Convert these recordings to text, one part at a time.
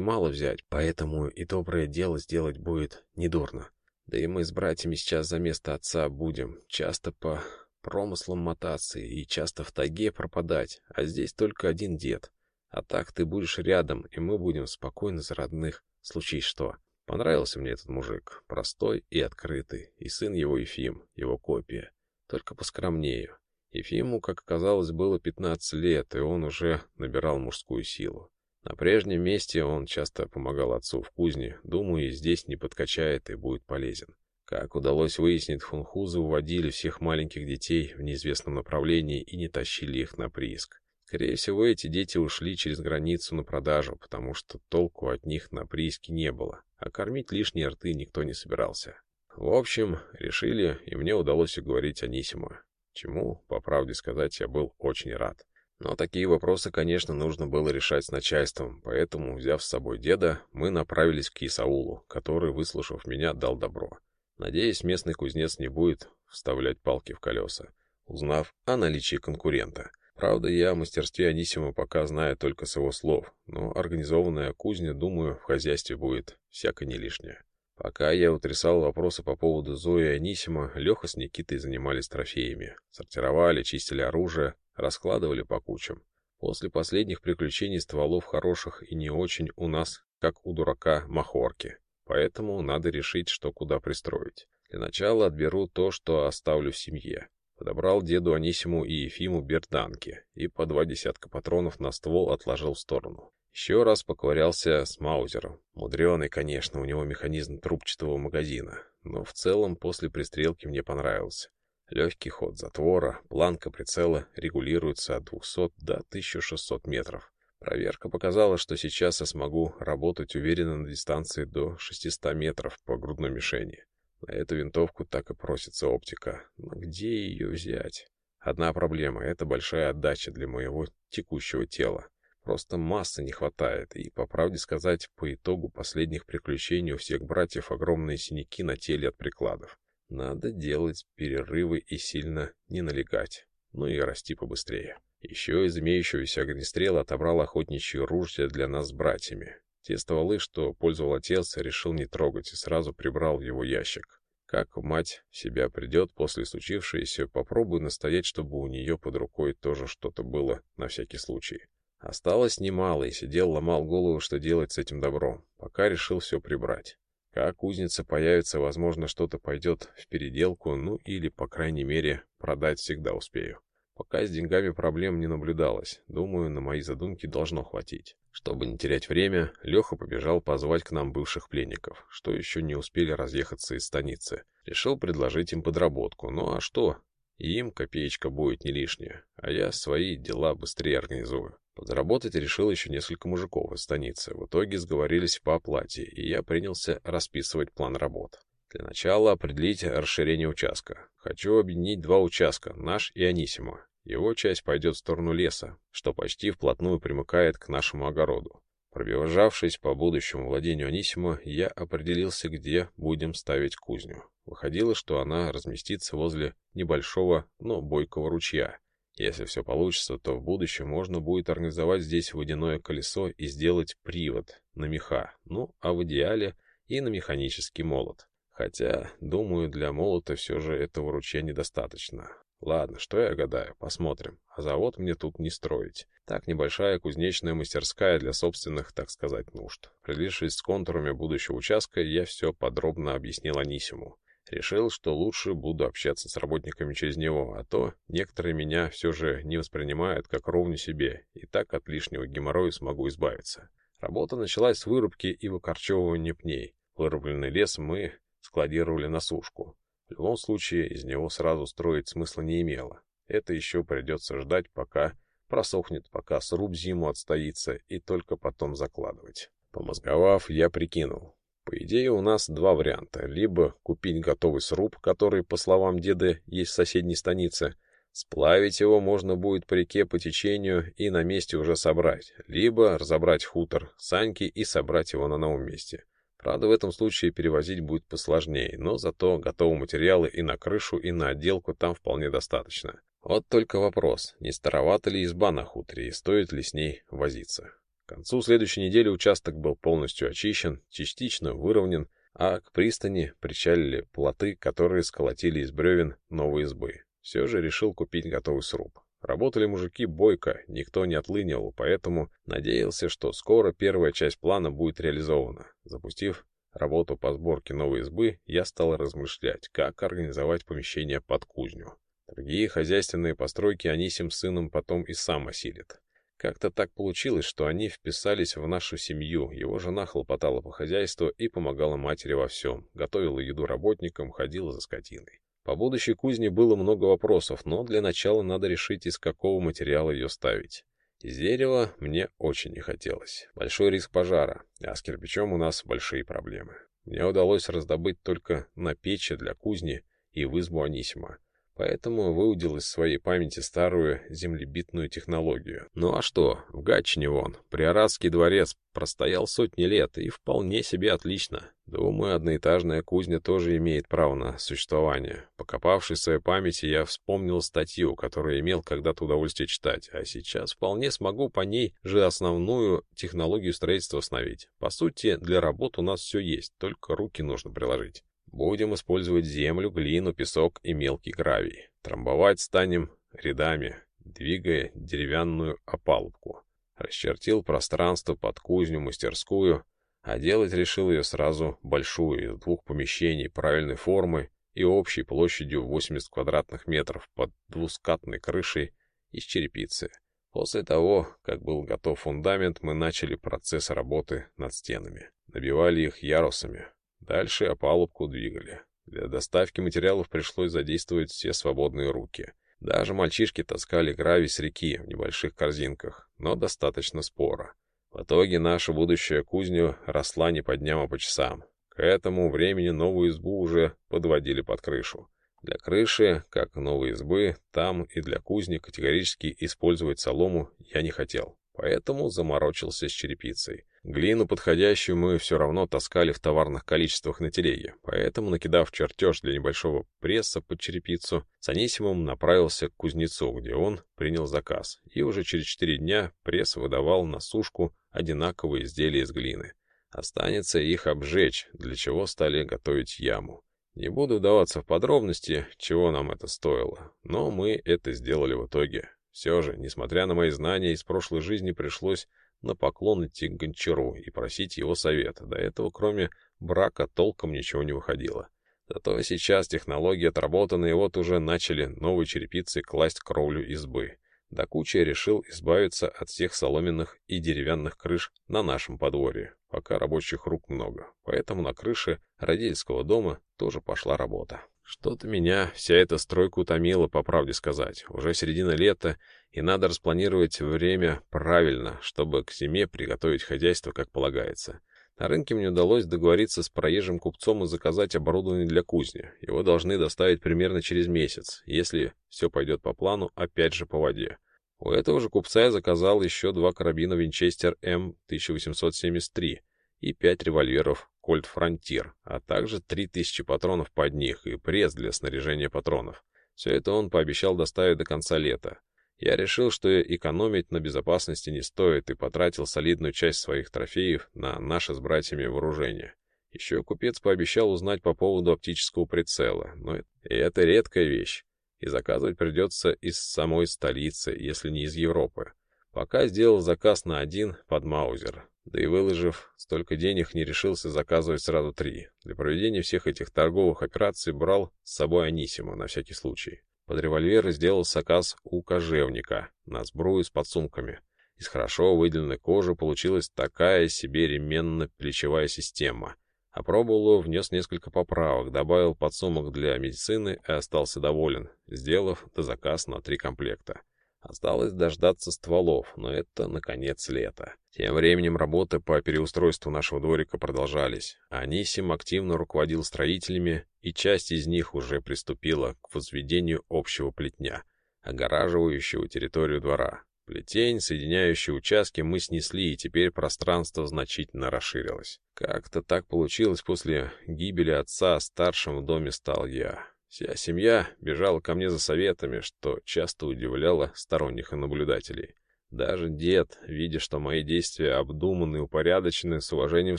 мало взять, поэтому и доброе дело сделать будет недурно. Да и мы с братьями сейчас за место отца будем часто по промыслам мотаться и часто в тайге пропадать, а здесь только один дед. А так ты будешь рядом, и мы будем спокойно за родных, случись что. Понравился мне этот мужик, простой и открытый, и сын его Ефим, его копия, только поскромнее. Ефиму, как оказалось, было 15 лет, и он уже набирал мужскую силу. На прежнем месте он часто помогал отцу в кузне, думаю, и здесь не подкачает и будет полезен. Как удалось выяснить, хунхузы уводили всех маленьких детей в неизвестном направлении и не тащили их на прииск. Скорее всего, эти дети ушли через границу на продажу, потому что толку от них на прииске не было, а кормить лишние рты никто не собирался. В общем, решили, и мне удалось уговорить Анисиму чему, по правде сказать, я был очень рад. Но такие вопросы, конечно, нужно было решать с начальством, поэтому, взяв с собой деда, мы направились к Исаулу, который, выслушав меня, дал добро. Надеюсь, местный кузнец не будет вставлять палки в колеса, узнав о наличии конкурента. Правда, я о мастерстве Анисима пока знаю только с его слов, но организованная кузня, думаю, в хозяйстве будет всяко не лишняя. Пока я утрясал вопросы по поводу Зои и Анисима, Леха с Никитой занимались трофеями. Сортировали, чистили оружие, раскладывали по кучам. После последних приключений стволов хороших и не очень у нас, как у дурака, махорки. Поэтому надо решить, что куда пристроить. Для начала отберу то, что оставлю в семье. Подобрал деду Анисиму и Ефиму берданки и по два десятка патронов на ствол отложил в сторону. Еще раз поковырялся с Маузером. Мудреный, конечно, у него механизм трубчатого магазина, но в целом после пристрелки мне понравился. Легкий ход затвора, планка прицела регулируется от 200 до 1600 метров. Проверка показала, что сейчас я смогу работать уверенно на дистанции до 600 метров по грудной мишени. На эту винтовку так и просится оптика. Но где ее взять? Одна проблема — это большая отдача для моего текущего тела. Просто массы не хватает, и, по правде сказать, по итогу последних приключений у всех братьев огромные синяки на теле от прикладов. Надо делать перерывы и сильно не налегать, ну и расти побыстрее. Еще из имеющегося огнестрела отобрал охотничье ружье для нас с братьями. Те стволы, что пользовал отец, решил не трогать и сразу прибрал в его ящик. Как мать себя придет после случившегося, попробую настоять, чтобы у нее под рукой тоже что-то было на всякий случай. Осталось немало, и сидел, ломал голову, что делать с этим добром, пока решил все прибрать. Как кузница появится, возможно, что-то пойдет в переделку, ну или, по крайней мере, продать всегда успею. Пока с деньгами проблем не наблюдалось. Думаю, на мои задумки должно хватить. Чтобы не терять время, Леха побежал позвать к нам бывших пленников, что еще не успели разъехаться из станицы. Решил предложить им подработку. Ну а что? Им копеечка будет не лишняя, а я свои дела быстрее организую. Подработать решил еще несколько мужиков из станицы. В итоге сговорились по оплате, и я принялся расписывать план работ. Для начала определить расширение участка. Хочу объединить два участка, наш и Анисима. Его часть пойдет в сторону леса, что почти вплотную примыкает к нашему огороду. Пробежавшись по будущему владению Анисима, я определился, где будем ставить кузню. Выходило, что она разместится возле небольшого, но бойкого ручья, если все получится, то в будущем можно будет организовать здесь водяное колесо и сделать привод на меха, ну, а в идеале и на механический молот. Хотя, думаю, для молота все же этого ручья недостаточно. Ладно, что я гадаю, посмотрим. А завод мне тут не строить. Так, небольшая кузнечная мастерская для собственных, так сказать, нужд. Определившись с контурами будущего участка, я все подробно объяснил Анисиму. Решил, что лучше буду общаться с работниками через него, а то некоторые меня все же не воспринимают как ровню себе, и так от лишнего геморроя смогу избавиться. Работа началась с вырубки и выкорчевывания пней. Вырубленный лес мы складировали на сушку. В любом случае, из него сразу строить смысла не имело. Это еще придется ждать, пока просохнет, пока сруб зиму отстоится, и только потом закладывать. Помозговав, я прикинул. По идее, у нас два варианта. Либо купить готовый сруб, который, по словам деда, есть в соседней станице. Сплавить его можно будет по реке по течению и на месте уже собрать. Либо разобрать хутор Саньки и собрать его на новом месте. Правда, в этом случае перевозить будет посложнее, но зато готовые материалы и на крышу, и на отделку там вполне достаточно. Вот только вопрос, не старовата ли изба на хуторе и стоит ли с ней возиться. К концу следующей недели участок был полностью очищен, частично выровнен, а к пристани причалили плоты, которые сколотили из бревен новые избы. Все же решил купить готовый сруб. Работали мужики бойко, никто не отлынивал, поэтому надеялся, что скоро первая часть плана будет реализована. Запустив работу по сборке новой избы, я стал размышлять, как организовать помещение под кузню. Другие хозяйственные постройки Анисим с сыном потом и сам осилит. Как-то так получилось, что они вписались в нашу семью. Его жена хлопотала по хозяйству и помогала матери во всем. Готовила еду работникам, ходила за скотиной. По будущей кузне было много вопросов, но для начала надо решить, из какого материала ее ставить. Из дерева мне очень не хотелось. Большой риск пожара, а с кирпичом у нас большие проблемы. Мне удалось раздобыть только на печи для кузни и в избу Анисима поэтому выудил из своей памяти старую землебитную технологию. Ну а что, в Гатчине вон, Приорадский дворец простоял сотни лет и вполне себе отлично. Думаю, одноэтажная кузня тоже имеет право на существование. Покопавшись в своей памяти, я вспомнил статью, которую имел когда-то удовольствие читать, а сейчас вполне смогу по ней же основную технологию строительства установить. По сути, для работ у нас все есть, только руки нужно приложить. Будем использовать землю, глину, песок и мелкий гравий. Трамбовать станем рядами, двигая деревянную опалубку. Расчертил пространство под кузню-мастерскую, а делать решил ее сразу большую, из двух помещений правильной формы и общей площадью 80 квадратных метров под двускатной крышей из черепицы. После того, как был готов фундамент, мы начали процесс работы над стенами. Набивали их ярусами, Дальше опалубку двигали. Для доставки материалов пришлось задействовать все свободные руки. Даже мальчишки таскали гравий с реки в небольших корзинках, но достаточно споро. В итоге наша будущая кузня росла не по дням, а по часам. К этому времени новую избу уже подводили под крышу. Для крыши, как новой избы, там и для кузни категорически использовать солому я не хотел, поэтому заморочился с черепицей. Глину подходящую мы все равно таскали в товарных количествах на телеге, поэтому, накидав чертеж для небольшого пресса под черепицу, с Анисимом направился к кузнецу, где он принял заказ, и уже через четыре дня пресс выдавал на сушку одинаковые изделия из глины. Останется их обжечь, для чего стали готовить яму. Не буду вдаваться в подробности, чего нам это стоило, но мы это сделали в итоге. Все же, несмотря на мои знания из прошлой жизни, пришлось на поклон идти к Гончару и просить его совета. До этого, кроме брака, толком ничего не выходило. Зато сейчас технологии отработаны, и вот уже начали новые черепицы класть кровлю избы. До кучи решил избавиться от всех соломенных и деревянных крыш на нашем подворье, пока рабочих рук много. Поэтому на крыше родительского дома тоже пошла работа. Что-то меня вся эта стройка утомила, по правде сказать. Уже середина лета, и надо распланировать время правильно, чтобы к зиме приготовить хозяйство как полагается. На рынке мне удалось договориться с проезжим купцом и заказать оборудование для кузни. Его должны доставить примерно через месяц, если все пойдет по плану, опять же по воде. У этого же купца я заказал еще два карабина Винчестер М1873 и пять револьверов Кольт Фронтир, а также 3000 патронов под них и пресс для снаряжения патронов. Все это он пообещал доставить до конца лета. Я решил, что экономить на безопасности не стоит, и потратил солидную часть своих трофеев на наше с братьями вооружение. Еще купец пообещал узнать по поводу оптического прицела, но это редкая вещь, и заказывать придется из самой столицы, если не из Европы. Пока сделал заказ на один под Маузер, да и выложив столько денег, не решился заказывать сразу три. Для проведения всех этих торговых операций брал с собой Анисима на всякий случай. Под револьвер сделал заказ у кожевника на сбрую с подсумками. Из хорошо выделенной кожи получилась такая себе ременно-плечевая система. Опробовал внес несколько поправок, добавил подсумок для медицины и остался доволен, сделав заказ на три комплекта. Осталось дождаться стволов, но это, наконец, лето. Тем временем работы по переустройству нашего дворика продолжались. Анисим активно руководил строителями, и часть из них уже приступила к возведению общего плетня, огораживающего территорию двора. Плетень, соединяющий участки, мы снесли, и теперь пространство значительно расширилось. Как-то так получилось после гибели отца, старшим в доме стал я. Вся семья бежала ко мне за советами, что часто удивляло сторонних наблюдателей. Даже дед, видя, что мои действия обдуманы и упорядочены, с уважением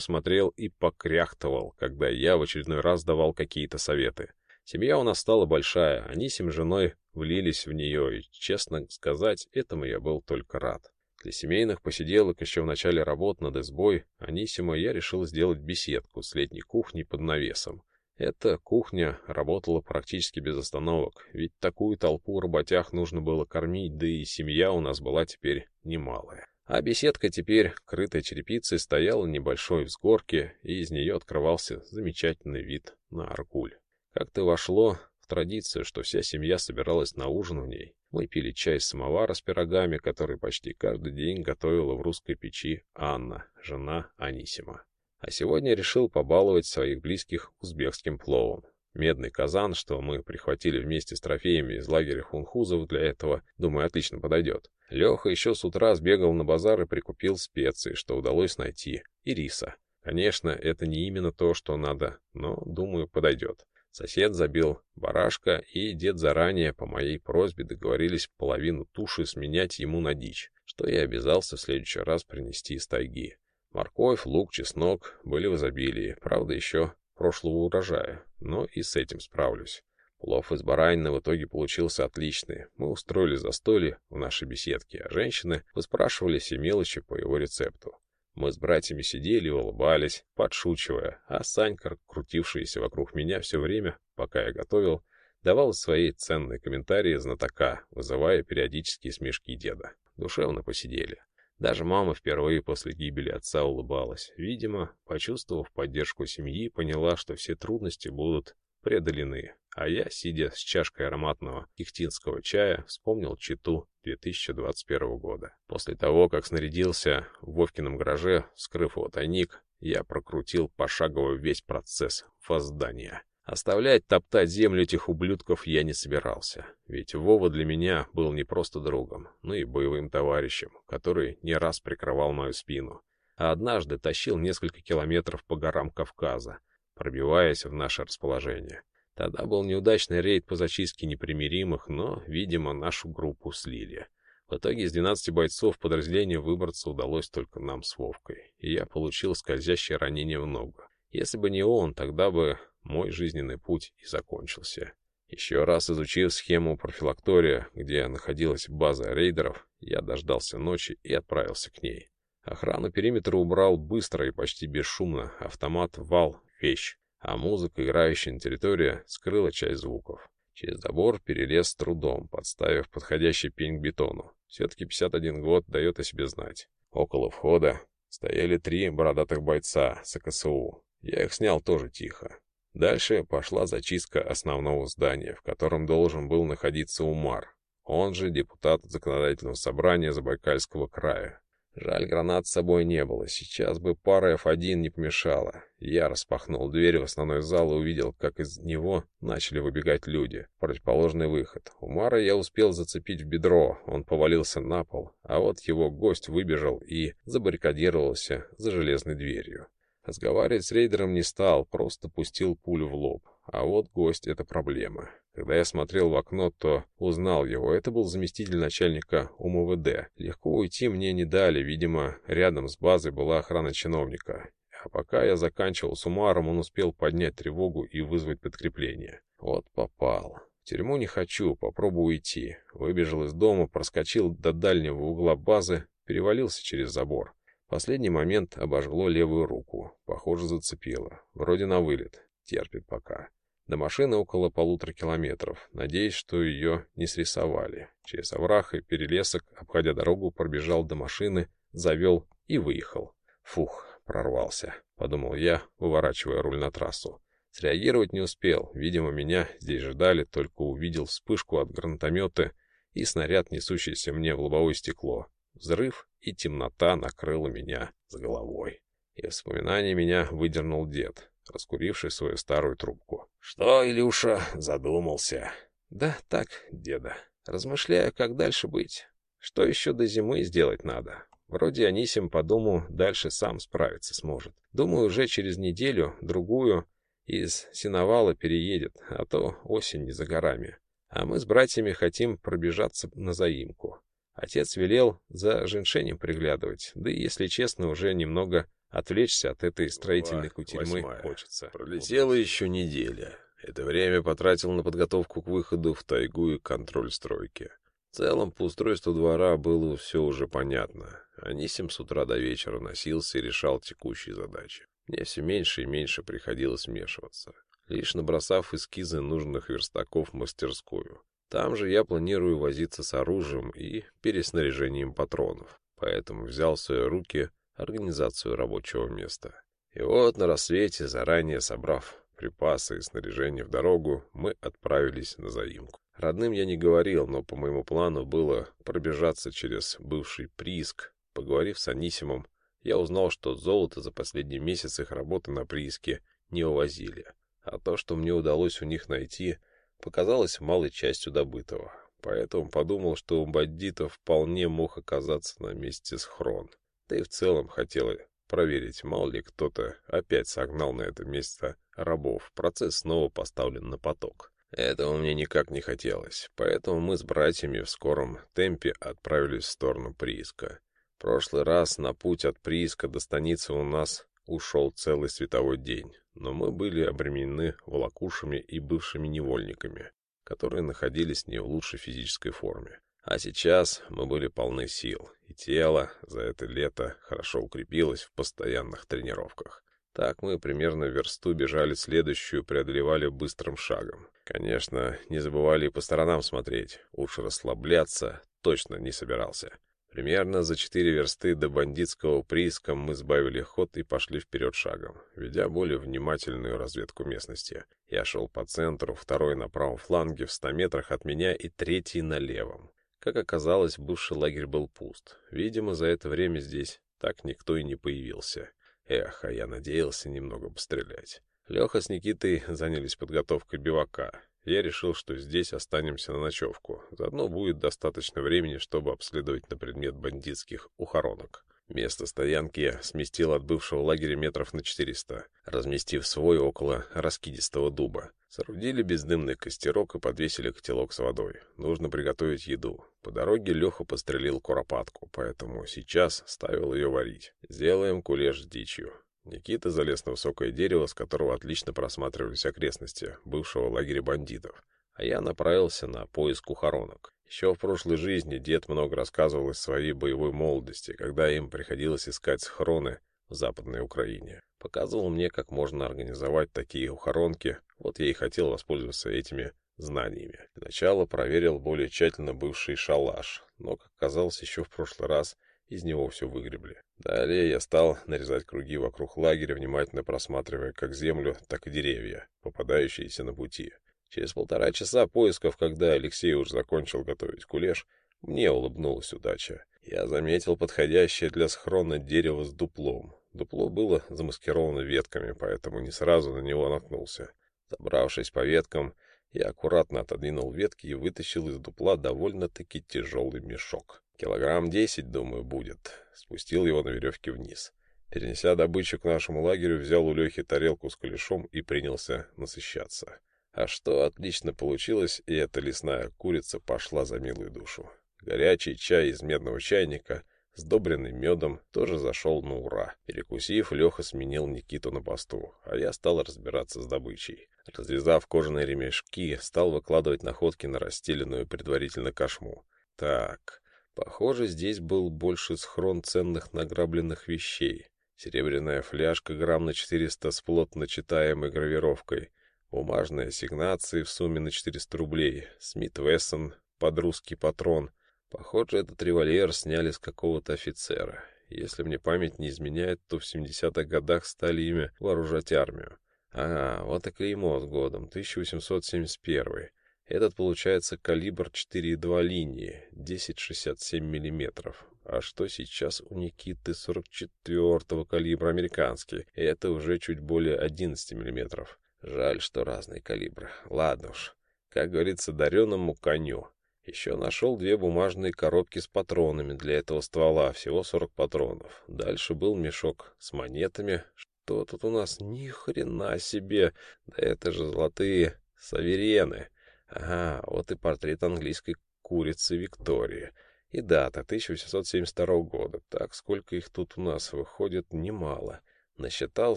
смотрел и покряхтывал, когда я в очередной раз давал какие-то советы. Семья у нас стала большая, они с женой влились в нее, и, честно сказать, этому я был только рад. Для семейных посиделок еще в начале работ над избой Анисима я решил сделать беседку с летней кухней под навесом. Эта кухня работала практически без остановок, ведь такую толпу работяг нужно было кормить, да и семья у нас была теперь немалая. А беседка теперь, крытая черепицей, стояла небольшой взгорке, и из нее открывался замечательный вид на Аргуль. Как-то вошло в традицию, что вся семья собиралась на ужин в ней. Мы пили чай из самовара с пирогами, который почти каждый день готовила в русской печи Анна, жена Анисима. А сегодня решил побаловать своих близких узбекским пловом. Медный казан, что мы прихватили вместе с трофеями из лагеря хунхузов для этого, думаю, отлично подойдет. Леха еще с утра сбегал на базар и прикупил специи, что удалось найти, и риса. Конечно, это не именно то, что надо, но, думаю, подойдет. Сосед забил барашка, и дед заранее, по моей просьбе, договорились половину туши сменять ему на дичь, что я обязался в следующий раз принести из тайги. Морковь, лук, чеснок были в изобилии, правда, еще прошлого урожая, но и с этим справлюсь. Плов из баранины в итоге получился отличный. Мы устроили застолье в нашей беседке, а женщины выспрашивали все мелочи по его рецепту. Мы с братьями сидели и улыбались, подшучивая, а Санька, крутившаяся вокруг меня все время, пока я готовил, давал свои ценные комментарии знатока, вызывая периодические смешки деда. Душевно посидели. Даже мама впервые после гибели отца улыбалась. Видимо, почувствовав поддержку семьи, поняла, что все трудности будут преодолены. А я, сидя с чашкой ароматного кихтинского чая, вспомнил читу 2021 года. После того, как снарядился в Вовкином гараже, вскрыв его тайник, я прокрутил пошагово весь процесс воздания. Оставлять топтать землю этих ублюдков я не собирался, ведь Вова для меня был не просто другом, но и боевым товарищем, который не раз прикрывал мою спину, а однажды тащил несколько километров по горам Кавказа, пробиваясь в наше расположение. Тогда был неудачный рейд по зачистке непримиримых, но, видимо, нашу группу слили. В итоге из 12 бойцов подразделения выбраться удалось только нам с Вовкой, и я получил скользящее ранение в ногу. Если бы не он, тогда бы мой жизненный путь и закончился. Еще раз изучив схему профилактория, где находилась база рейдеров, я дождался ночи и отправился к ней. Охрану периметра убрал быстро и почти бесшумно, автомат вал — вещь, а музыка, играющая на территории, скрыла часть звуков. Через забор перелез с трудом, подставив подходящий пень к бетону. Все-таки 51 год дает о себе знать. Около входа стояли три бородатых бойца с АКСУ. Я их снял тоже тихо. Дальше пошла зачистка основного здания, в котором должен был находиться Умар, он же депутат законодательного собрания Забайкальского края. Жаль, гранат с собой не было, сейчас бы пара F1 не помешала. Я распахнул дверь в основной зал и увидел, как из него начали выбегать люди. Противоположный выход. Умара я успел зацепить в бедро, он повалился на пол, а вот его гость выбежал и забаррикадировался за железной дверью. Разговаривать с рейдером не стал, просто пустил пулю в лоб. А вот гость — это проблема. Когда я смотрел в окно, то узнал его. Это был заместитель начальника УМВД. Легко уйти мне не дали, видимо, рядом с базой была охрана чиновника. А пока я заканчивал с Умаром, он успел поднять тревогу и вызвать подкрепление. Вот попал. В тюрьму не хочу, попробую уйти. Выбежал из дома, проскочил до дальнего угла базы, перевалился через забор последний момент обожгло левую руку. Похоже, зацепило. Вроде на вылет. Терпит пока. До машины около полутора километров. Надеюсь, что ее не срисовали. Через овраг и перелесок, обходя дорогу, пробежал до машины, завел и выехал. Фух, прорвался, подумал я, выворачивая руль на трассу. Среагировать не успел. Видимо, меня здесь ждали, только увидел вспышку от гранатомета и снаряд, несущийся мне в лобовое стекло. Взрыв и темнота накрыла меня с головой. И вспоминание меня выдернул дед, раскуривший свою старую трубку. «Что, Илюша, задумался?» «Да так, деда. Размышляю, как дальше быть. Что еще до зимы сделать надо?» Вроде Анисим по дому дальше сам справиться сможет. Думаю, уже через неделю, другую, из Синовала переедет, а то осень не за горами. А мы с братьями хотим пробежаться на заимку. Отец велел за женьшенем приглядывать, да и, если честно, уже немного отвлечься от этой строительной кутерьмы хочется. Пролетела еще неделя. Это время потратил на подготовку к выходу в тайгу и контроль стройки. В целом, по устройству двора было все уже понятно. Анисим с утра до вечера носился и решал текущие задачи. Мне все меньше и меньше приходилось вмешиваться, лишь набросав эскизы нужных верстаков в мастерскую. Там же я планирую возиться с оружием и переснаряжением патронов, поэтому взял в свои руки организацию рабочего места. И вот на рассвете, заранее собрав припасы и снаряжение в дорогу, мы отправились на заимку. Родным я не говорил, но по моему плану было пробежаться через бывший прииск. Поговорив с Анисимом, я узнал, что золото за последний месяц их работы на прииске не увозили, а то, что мне удалось у них найти, показалось малой частью добытого. Поэтому подумал, что у бандитов вполне мог оказаться на месте схрон. Да и в целом хотел проверить, мало ли кто-то опять согнал на это место рабов. Процесс снова поставлен на поток. Этого мне никак не хотелось, поэтому мы с братьями в скором темпе отправились в сторону прииска. В прошлый раз на путь от прииска до станицы у нас ушел целый световой день, но мы были обременены волокушами и бывшими невольниками, которые находились не в лучшей физической форме. А сейчас мы были полны сил, и тело за это лето хорошо укрепилось в постоянных тренировках. Так мы примерно версту бежали следующую, преодолевали быстрым шагом. Конечно, не забывали и по сторонам смотреть. Уж расслабляться точно не собирался. Примерно за четыре версты до бандитского прииска мы сбавили ход и пошли вперед шагом, ведя более внимательную разведку местности. Я шел по центру, второй на правом фланге в ста метрах от меня и третий на левом. Как оказалось, бывший лагерь был пуст. Видимо, за это время здесь так никто и не появился. Эх, а я надеялся немного пострелять. Леха с Никитой занялись подготовкой бивака. Я решил, что здесь останемся на ночевку. Заодно будет достаточно времени, чтобы обследовать на предмет бандитских ухоронок. Место стоянки сместил от бывшего лагеря метров на 400, разместив свой около раскидистого дуба. Соорудили бездымный костерок и подвесили котелок с водой. Нужно приготовить еду. По дороге Леха пострелил куропатку, поэтому сейчас ставил ее варить. Сделаем кулеш с дичью. Никита залез на высокое дерево, с которого отлично просматривались окрестности бывшего лагеря бандитов. А я направился на поиск ухоронок. Еще в прошлой жизни дед много рассказывал из своей боевой молодости, когда им приходилось искать схроны в Западной Украине. Показывал мне, как можно организовать такие ухоронки, вот я и хотел воспользоваться этими знаниями. Сначала проверил более тщательно бывший шалаш, но, как оказалось, еще в прошлый раз из него все выгребли. Далее я стал нарезать круги вокруг лагеря, внимательно просматривая как землю, так и деревья, попадающиеся на пути. Через полтора часа поисков, когда Алексей уж закончил готовить кулеш, мне улыбнулась удача. Я заметил подходящее для схрона дерево с дуплом. Дупло было замаскировано ветками, поэтому не сразу на него наткнулся. Забравшись по веткам, я аккуратно отодвинул ветки и вытащил из дупла довольно-таки тяжелый мешок. Килограмм десять, думаю, будет. Спустил его на веревке вниз. Перенеся добычу к нашему лагерю, взял у Лехи тарелку с кулешом и принялся насыщаться. А что отлично получилось, и эта лесная курица пошла за милую душу. Горячий чай из медного чайника, сдобренный медом, тоже зашел на ура. Перекусив, Леха сменил Никиту на посту, а я стал разбираться с добычей. Развязав кожаные ремешки, стал выкладывать находки на расстеленную предварительно кошму. Так, похоже, здесь был больше схрон ценных награбленных вещей. Серебряная фляжка грамм на 400 с плотно читаемой гравировкой — Бумажные ассигнации в сумме на 400 рублей. Смит Вессон под русский патрон. Похоже, этот револьвер сняли с какого-то офицера. Если мне память не изменяет, то в 70-х годах стали ими вооружать армию. Ага, вот и клеймо с годом, 1871. Этот получается калибр 4,2 линии, 10,67 мм. А что сейчас у Никиты 44-го калибра американский? Это уже чуть более 11 миллиметров. Жаль, что разные калибры. Ладно уж. Как говорится, дареному коню. Еще нашел две бумажные коробки с патронами для этого ствола, всего 40 патронов. Дальше был мешок с монетами. Что тут у нас? Ни хрена себе! Да это же золотые саверены. Ага, вот и портрет английской курицы Виктории. И дата 1872 года. Так, сколько их тут у нас выходит, немало. Насчитал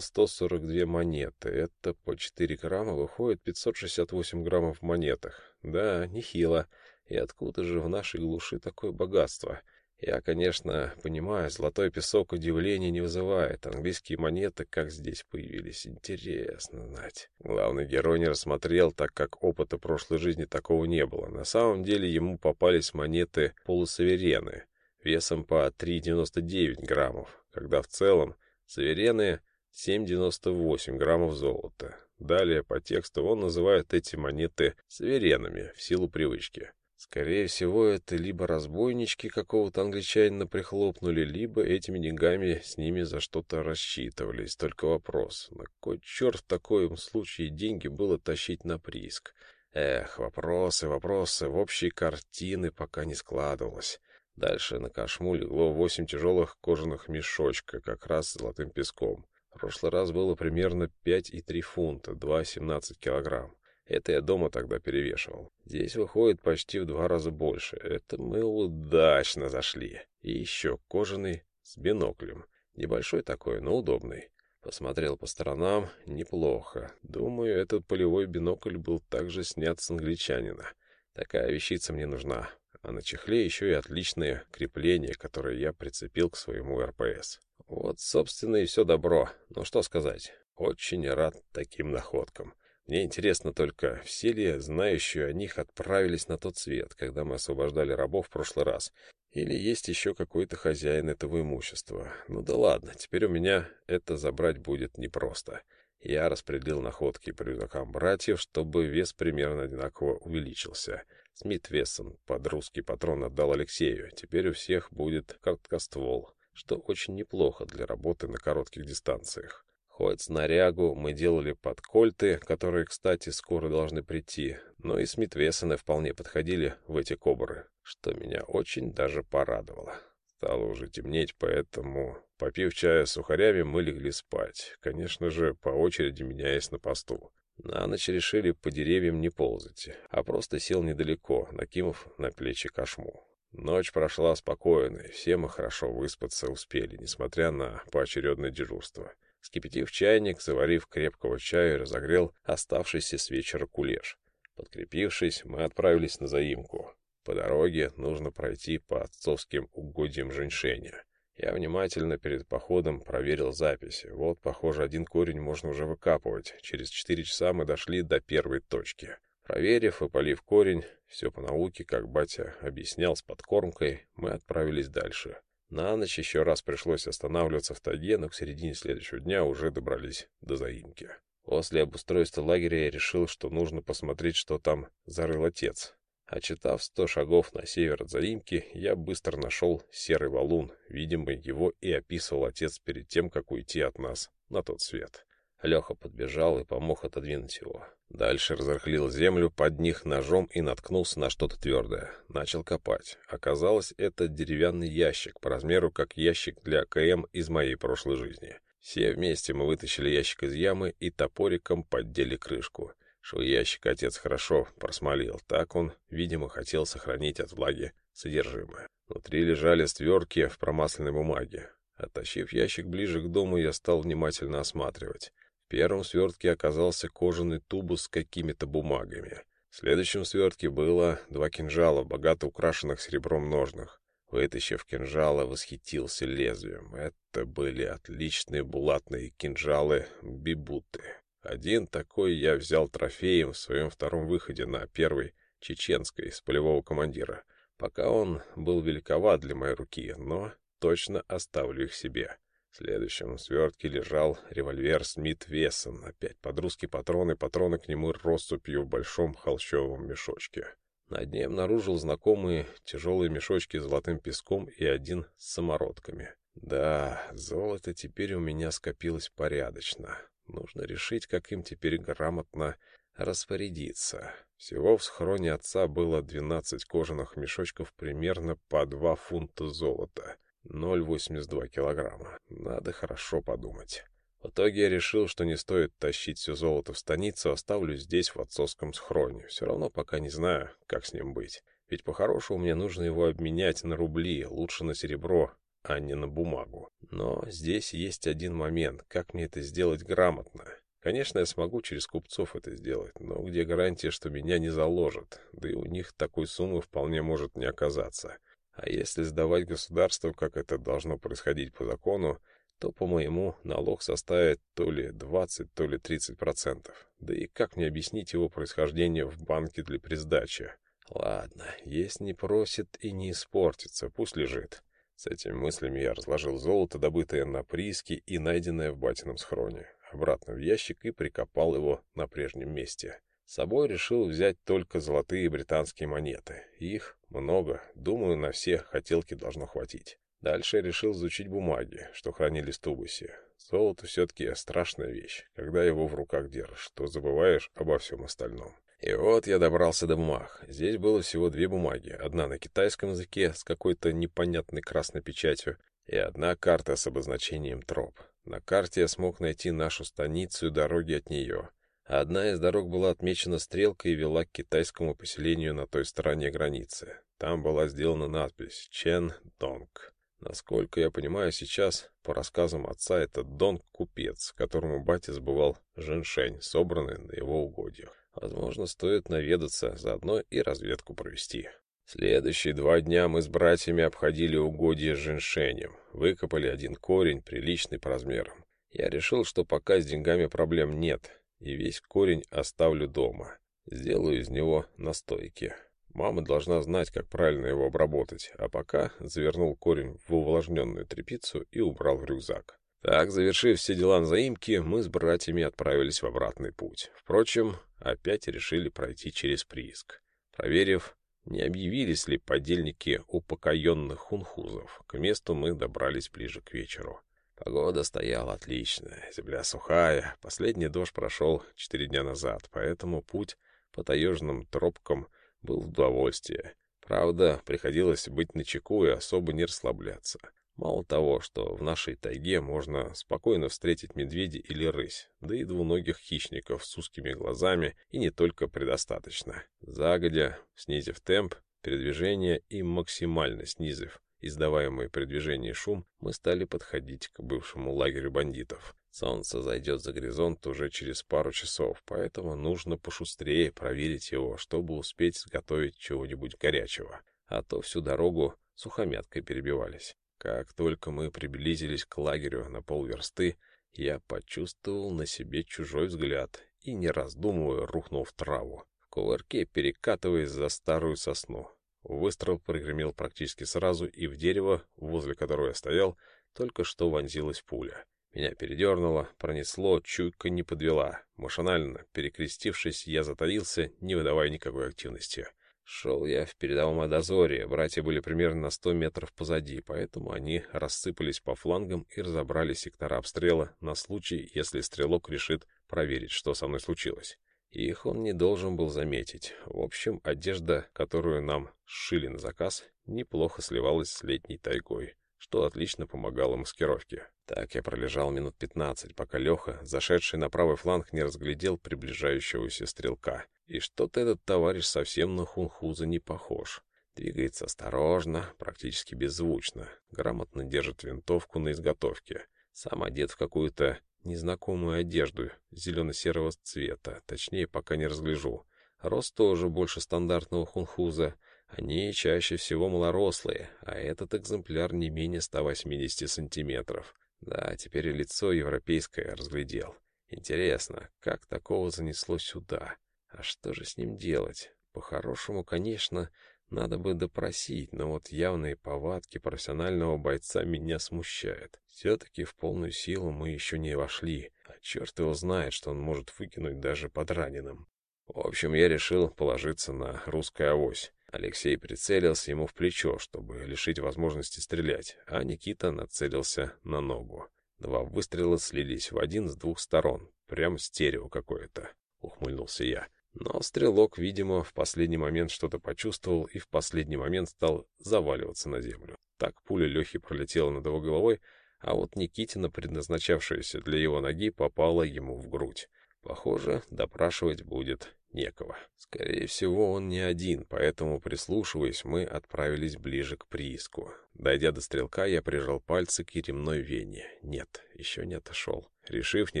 142 монеты. Это по 4 грамма выходит 568 граммов в монетах. Да, нехило. И откуда же в нашей глуши такое богатство? Я, конечно, понимаю, золотой песок удивления не вызывает. Английские монеты как здесь появились, интересно знать. Главный герой не рассмотрел, так как опыта прошлой жизни такого не было. На самом деле ему попались монеты полусаверены, весом по 3,99 граммов, когда в целом саверены 7,98 граммов золота. Далее по тексту он называет эти монеты саверенами в силу привычки. Скорее всего, это либо разбойнички какого-то англичанина прихлопнули, либо этими деньгами с ними за что-то рассчитывались. Только вопрос, на кой черт в таком случае деньги было тащить на прииск? Эх, вопросы, вопросы, в общей картины пока не складывалось. Дальше на кошму легло восемь тяжелых кожаных мешочка, как раз с золотым песком. В прошлый раз было примерно пять и три фунта, два семнадцать килограмм. Это я дома тогда перевешивал. Здесь выходит почти в два раза больше. Это мы удачно зашли. И еще кожаный с биноклем. Небольшой такой, но удобный. Посмотрел по сторонам. Неплохо. Думаю, этот полевой бинокль был также снят с англичанина. Такая вещица мне нужна. А на чехле еще и отличное крепление, которое я прицепил к своему РПС. Вот, собственно, и все добро. Ну что сказать. Очень рад таким находкам. Мне интересно только, все ли знающие о них отправились на тот свет, когда мы освобождали рабов в прошлый раз, или есть еще какой-то хозяин этого имущества. Ну да ладно, теперь у меня это забрать будет непросто. Я распределил находки по рюкзакам братьев, чтобы вес примерно одинаково увеличился. Смит Вессон под русский патрон отдал Алексею. Теперь у всех будет короткоствол, что очень неплохо для работы на коротких дистанциях. Хоть снарягу мы делали под кольты, которые, кстати, скоро должны прийти, но и Смитвессены вполне подходили в эти кобры, что меня очень даже порадовало. Стало уже темнеть, поэтому, попив чая с сухарями, мы легли спать, конечно же, по очереди меняясь на посту. На ночь решили по деревьям не ползать, а просто сел недалеко, накинув на плечи кошму. Ночь прошла спокойно, и все мы хорошо выспаться успели, несмотря на поочередное дежурство. Скипятив чайник, заварив крепкого чая, разогрел оставшийся с вечера кулеш. Подкрепившись, мы отправились на заимку. По дороге нужно пройти по отцовским угодьям женьшеня. Я внимательно перед походом проверил записи. Вот, похоже, один корень можно уже выкапывать. Через четыре часа мы дошли до первой точки. Проверив и полив корень, все по науке, как батя объяснял с подкормкой, мы отправились дальше. На ночь еще раз пришлось останавливаться в тайге, но к середине следующего дня уже добрались до заимки. После обустройства лагеря я решил, что нужно посмотреть, что там зарыл отец. Очитав сто шагов на север от заимки, я быстро нашел серый валун. Видимо, его и описывал отец перед тем, как уйти от нас на тот свет. Леха подбежал и помог отодвинуть его. Дальше разрыхлил землю под них ножом и наткнулся на что-то твердое. Начал копать. Оказалось, это деревянный ящик, по размеру как ящик для КМ из моей прошлой жизни. Все вместе мы вытащили ящик из ямы и топориком поддели крышку. Швы ящик отец хорошо просмолил. Так он, видимо, хотел сохранить от влаги содержимое. Внутри лежали стверки в промасленной бумаге. Оттащив ящик ближе к дому, я стал внимательно осматривать. В первом свертке оказался кожаный тубус с какими-то бумагами. В следующем свертке было два кинжала, богато украшенных серебром ножных. Вытащив кинжалы, восхитился лезвием. Это были отличные булатные кинжалы бибуты. Один такой я взял трофеем в своем втором выходе на первой чеченской с полевого командира. Пока он был великоват для моей руки, но точно оставлю их себе. В следующем свертке лежал револьвер Смит Вессон, опять под русский патрон и патроны к нему россыпью в большом холщовом мешочке. На дне обнаружил знакомые тяжелые мешочки с золотым песком и один с самородками. Да, золото теперь у меня скопилось порядочно. Нужно решить, как им теперь грамотно распорядиться. Всего в схроне отца было двенадцать кожаных мешочков примерно по два фунта золота. 0,82 килограмма. Надо хорошо подумать. В итоге я решил, что не стоит тащить все золото в станицу, оставлю здесь, в отцовском схроне. Все равно пока не знаю, как с ним быть. Ведь по-хорошему мне нужно его обменять на рубли, лучше на серебро, а не на бумагу. Но здесь есть один момент, как мне это сделать грамотно. Конечно, я смогу через купцов это сделать, но где гарантия, что меня не заложат? Да и у них такой суммы вполне может не оказаться. А если сдавать государству, как это должно происходить по закону, то, по-моему, налог составит то ли 20, то ли 30 процентов. Да и как мне объяснить его происхождение в банке для присдачи? Ладно, есть не просит и не испортится, пусть лежит. С этими мыслями я разложил золото, добытое на прииске и найденное в батином схроне, обратно в ящик и прикопал его на прежнем месте. С собой решил взять только золотые британские монеты. Их много, думаю, на все хотелки должно хватить. Дальше решил изучить бумаги, что хранились в тубусе. Золото все-таки страшная вещь. Когда его в руках держишь, то забываешь обо всем остальном. И вот я добрался до бумаг. Здесь было всего две бумаги. Одна на китайском языке с какой-то непонятной красной печатью и одна карта с обозначением троп. На карте я смог найти нашу станицу и дороги от нее. Одна из дорог была отмечена стрелкой и вела к китайскому поселению на той стороне границы. Там была сделана надпись «Чен Донг». Насколько я понимаю сейчас, по рассказам отца, это Донг — купец, которому батя сбывал женьшень, собранный на его угодьях. Возможно, стоит наведаться, заодно и разведку провести. Следующие два дня мы с братьями обходили угодья с женьшенем, выкопали один корень, приличный по размерам. Я решил, что пока с деньгами проблем нет, и весь корень оставлю дома. Сделаю из него настойки. Мама должна знать, как правильно его обработать, а пока завернул корень в увлажненную тряпицу и убрал в рюкзак. Так, завершив все дела на заимке, мы с братьями отправились в обратный путь. Впрочем, опять решили пройти через прииск. Проверив, не объявились ли подельники упокоенных хунхузов, к месту мы добрались ближе к вечеру. Погода стояла отличная, земля сухая, последний дождь прошел четыре дня назад, поэтому путь по таежным тропкам был в удовольствие. Правда, приходилось быть начеку и особо не расслабляться. Мало того, что в нашей тайге можно спокойно встретить медведя или рысь, да и двуногих хищников с узкими глазами и не только предостаточно. Загодя, снизив темп передвижения и максимально снизив издаваемый при движении шум, мы стали подходить к бывшему лагерю бандитов. Солнце зайдет за горизонт уже через пару часов, поэтому нужно пошустрее проверить его, чтобы успеть сготовить чего-нибудь горячего. А то всю дорогу сухомяткой перебивались. Как только мы приблизились к лагерю на полверсты, я почувствовал на себе чужой взгляд и, не раздумывая, рухнул в траву, в кувырке перекатываясь за старую сосну. Выстрел прогремел практически сразу, и в дерево, возле которого я стоял, только что вонзилась пуля. Меня передернуло, пронесло, чуйка не подвела. Машинально, перекрестившись, я затаился, не выдавая никакой активности. Шел я в передовом дозоре, братья были примерно на сто метров позади, поэтому они рассыпались по флангам и разобрали сектора обстрела на случай, если стрелок решит проверить, что со мной случилось. Их он не должен был заметить. В общем, одежда, которую нам сшили на заказ, неплохо сливалась с летней тайгой, что отлично помогало маскировке. Так я пролежал минут пятнадцать, пока Леха, зашедший на правый фланг, не разглядел приближающегося стрелка. И что-то этот товарищ совсем на хунхуза не похож. Двигается осторожно, практически беззвучно, грамотно держит винтовку на изготовке. Сам одет в какую-то незнакомую одежду зелено-серого цвета, точнее, пока не разгляжу. Рост тоже больше стандартного хунхуза. Они чаще всего малорослые, а этот экземпляр не менее 180 сантиметров. Да, теперь и лицо европейское разглядел. Интересно, как такого занесло сюда? А что же с ним делать? По-хорошему, конечно, надо бы допросить, но вот явные повадки профессионального бойца меня смущают. Все-таки в полную силу мы еще не вошли, а черт его знает, что он может выкинуть даже под раненым. В общем, я решил положиться на русское авось. Алексей прицелился ему в плечо, чтобы лишить возможности стрелять, а Никита нацелился на ногу. Два выстрела слились в один с двух сторон, прям стерео какое-то, ухмыльнулся я. Но стрелок, видимо, в последний момент что-то почувствовал и в последний момент стал заваливаться на землю. Так пуля Лехи пролетела над его головой, а вот Никитина, предназначавшаяся для его ноги, попала ему в грудь. Похоже, допрашивать будет некого. Скорее всего, он не один, поэтому, прислушиваясь, мы отправились ближе к прииску. Дойдя до стрелка, я прижал пальцы к еремной вене. Нет, еще не отошел. Решив не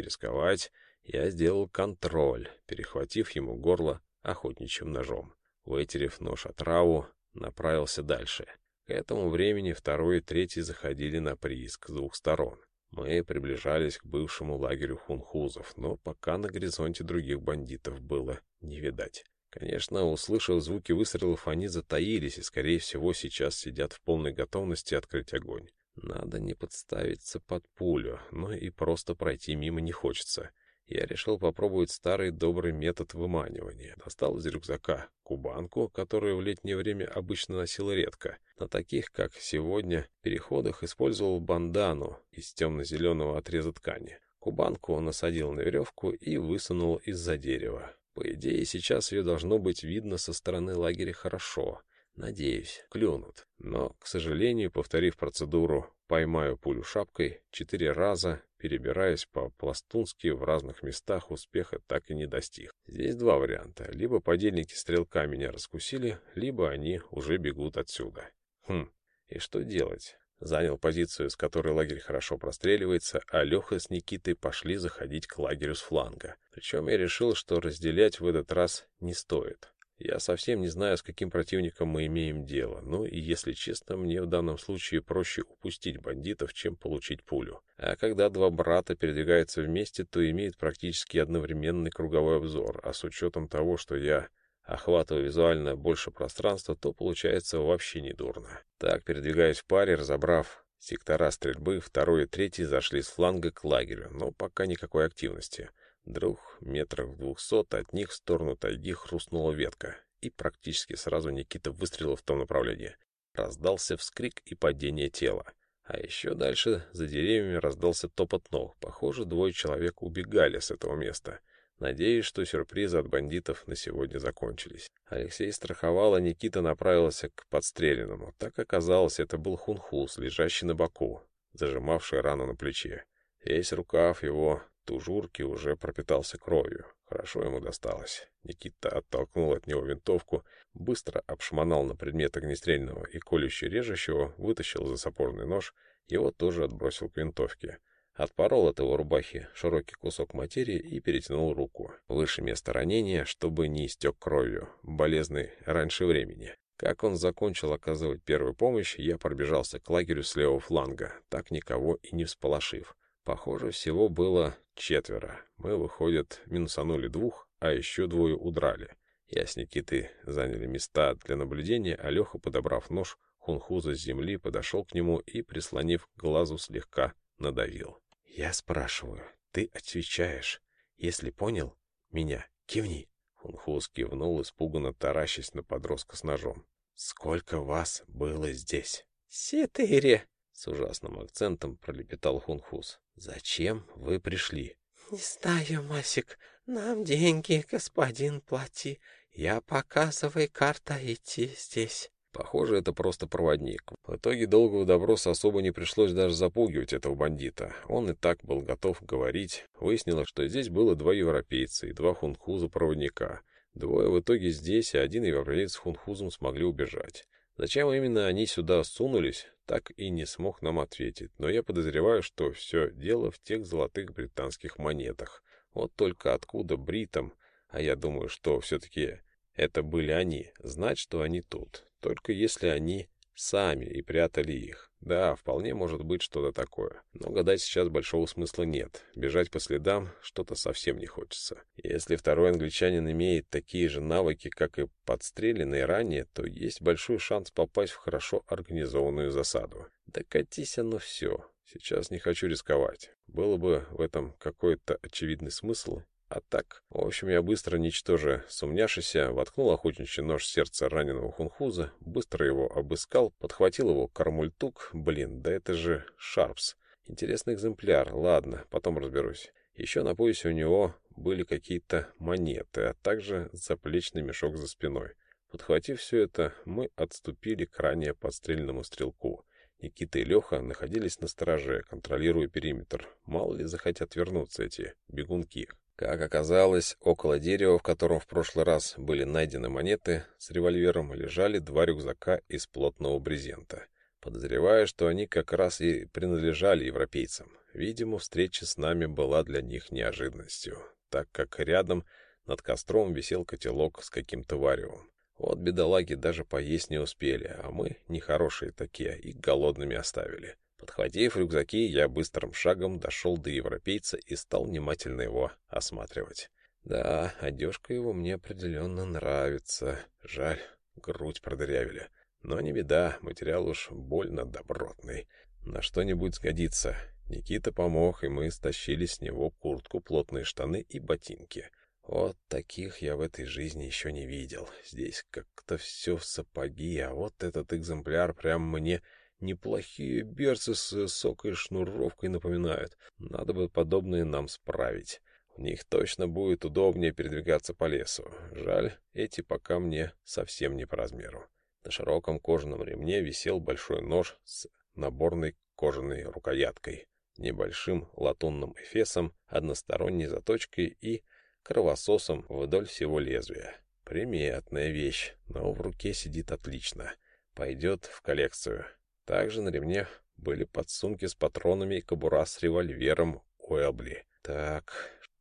рисковать, я сделал контроль, перехватив ему горло охотничьим ножом. Вытерев нож от траву, направился дальше. К этому времени второй и третий заходили на прииск с двух сторон. Мы приближались к бывшему лагерю хунхузов, но пока на горизонте других бандитов было не видать. Конечно, услышав звуки выстрелов, они затаились и, скорее всего, сейчас сидят в полной готовности открыть огонь. Надо не подставиться под пулю, но и просто пройти мимо не хочется я решил попробовать старый добрый метод выманивания. Достал из рюкзака кубанку, которую в летнее время обычно носил редко. На таких, как сегодня, переходах использовал бандану из темно-зеленого отреза ткани. Кубанку насадил на веревку и высунул из-за дерева. По идее, сейчас ее должно быть видно со стороны лагеря хорошо. Надеюсь, клюнут. Но, к сожалению, повторив процедуру «поймаю пулю шапкой» четыре раза, перебираясь по-пластунски в разных местах, успеха так и не достиг. Здесь два варианта. Либо подельники стрелка меня раскусили, либо они уже бегут отсюда. Хм, и что делать? Занял позицию, с которой лагерь хорошо простреливается, а Леха с Никитой пошли заходить к лагерю с фланга. Причем я решил, что разделять в этот раз не стоит. Я совсем не знаю, с каким противником мы имеем дело, но и, если честно, мне в данном случае проще упустить бандитов, чем получить пулю. А когда два брата передвигаются вместе, то имеют практически одновременный круговой обзор, а с учетом того, что я охватываю визуально больше пространства, то получается вообще недурно. Так, передвигаясь в паре, разобрав сектора стрельбы, второй и третий зашли с фланга к лагерю, но пока никакой активности — Друг метрах двухсот от них в сторону тайги хрустнула ветка, и практически сразу Никита выстрелил в том направлении. Раздался вскрик и падение тела. А еще дальше за деревьями раздался топот ног. Похоже, двое человек убегали с этого места. Надеюсь, что сюрпризы от бандитов на сегодня закончились. Алексей страховал, а Никита направился к подстреленному. Так оказалось, это был хунхус, лежащий на боку, зажимавший рану на плече. Весь рукав его тужурки уже пропитался кровью. Хорошо ему досталось. Никита оттолкнул от него винтовку, быстро обшмонал на предмет огнестрельного и колюще-режущего, вытащил за сапожный нож, его тоже отбросил к винтовке. Отпорол от его рубахи широкий кусок материи и перетянул руку выше места ранения, чтобы не истек кровью, болезный раньше времени. Как он закончил оказывать первую помощь, я пробежался к лагерю с левого фланга, так никого и не всполошив. Похоже, всего было четверо. Мы, выходит, минусанули двух, а еще двое удрали. Я с Никитой заняли места для наблюдения, а Леха, подобрав нож, хунхуза с земли, подошел к нему и, прислонив к глазу, слегка надавил. «Я спрашиваю, ты отвечаешь. Если понял меня, кивни». Хунхуз кивнул, испуганно таращась на подростка с ножом. «Сколько вас было здесь?» «Четыре», — с ужасным акцентом пролепетал Хунхуз. «Зачем вы пришли?» «Не знаю, Масик. Нам деньги, господин, плати. Я показывай карта идти здесь». Похоже, это просто проводник. В итоге долгого доброса особо не пришлось даже запугивать этого бандита. Он и так был готов говорить. Выяснилось, что здесь было два европейца и два хунхуза-проводника. Двое в итоге здесь, а один европеец с хунхузом смогли убежать. Зачем именно они сюда сунулись, так и не смог нам ответить, но я подозреваю, что все дело в тех золотых британских монетах. Вот только откуда бритам, а я думаю, что все-таки это были они, знать, что они тут, только если они сами и прятали их. Да, вполне может быть что-то такое. Но гадать сейчас большого смысла нет. Бежать по следам что-то совсем не хочется. Если второй англичанин имеет такие же навыки, как и подстреленный ранее, то есть большой шанс попасть в хорошо организованную засаду. Да катись оно все. Сейчас не хочу рисковать. Было бы в этом какой-то очевидный смысл, а так, в общем, я быстро, ничтоже сумняшися, воткнул охотничий нож в сердце раненого хунхуза, быстро его обыскал, подхватил его кармультук. Блин, да это же Шарпс. Интересный экземпляр. Ладно, потом разберусь. Еще на поясе у него были какие-то монеты, а также заплечный мешок за спиной. Подхватив все это, мы отступили к ранее подстрельному стрелку. Никита и Леха находились на стороже, контролируя периметр. Мало ли захотят вернуться эти бегунки. Как оказалось, около дерева, в котором в прошлый раз были найдены монеты с револьвером, лежали два рюкзака из плотного брезента. Подозреваю, что они как раз и принадлежали европейцам. Видимо, встреча с нами была для них неожиданностью, так как рядом над костром висел котелок с каким-то варевом. Вот бедолаги даже поесть не успели, а мы, нехорошие такие, их голодными оставили. Подхватив рюкзаки, я быстрым шагом дошел до европейца и стал внимательно его осматривать. Да, одежка его мне определенно нравится. Жаль, грудь продырявили. Но не беда, материал уж больно добротный. На что-нибудь сгодится. Никита помог, и мы стащили с него куртку, плотные штаны и ботинки. Вот таких я в этой жизни еще не видел. Здесь как-то все в сапоги, а вот этот экземпляр прям мне неплохие берцы с высокой шнуровкой напоминают. Надо бы подобные нам справить. В них точно будет удобнее передвигаться по лесу. Жаль, эти пока мне совсем не по размеру. На широком кожаном ремне висел большой нож с наборной кожаной рукояткой, небольшим латунным эфесом, односторонней заточкой и кровососом вдоль всего лезвия. Приметная вещь, но в руке сидит отлично. Пойдет в коллекцию. Также на ремне были подсумки с патронами и кобура с револьвером Уэлбли. Так,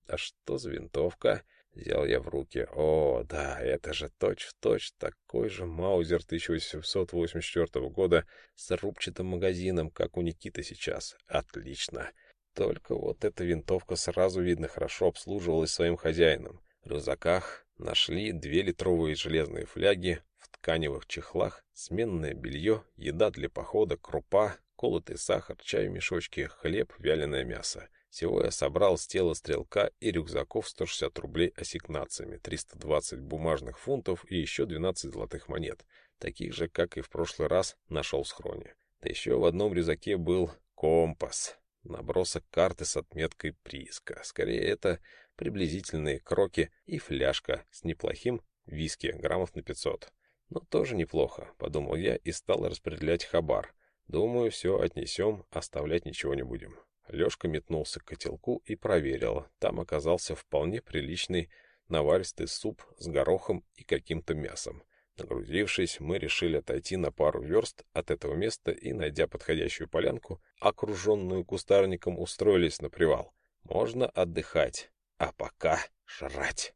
а что за винтовка? Взял я в руки. О, да, это же точь-в-точь точь такой же Маузер 1884 года с рубчатым магазином, как у Никиты сейчас. Отлично. Только вот эта винтовка сразу видно хорошо обслуживалась своим хозяином. В рюкзаках нашли две литровые железные фляги, тканевых чехлах, сменное белье, еда для похода, крупа, колотый сахар, чай в мешочке, хлеб, вяленое мясо. Всего я собрал с тела стрелка и рюкзаков 160 рублей ассигнациями, 320 бумажных фунтов и еще 12 золотых монет, таких же, как и в прошлый раз нашел в схроне. Да еще в одном рюкзаке был компас, набросок карты с отметкой прииска. Скорее, это приблизительные кроки и фляжка с неплохим виски, граммов на 500. Но тоже неплохо, подумал я и стал распределять хабар. Думаю, все отнесем, оставлять ничего не будем. Лёшка метнулся к котелку и проверил. Там оказался вполне приличный наваристый суп с горохом и каким-то мясом. Нагрузившись, мы решили отойти на пару верст от этого места и, найдя подходящую полянку, окруженную кустарником, устроились на привал. Можно отдыхать, а пока жрать.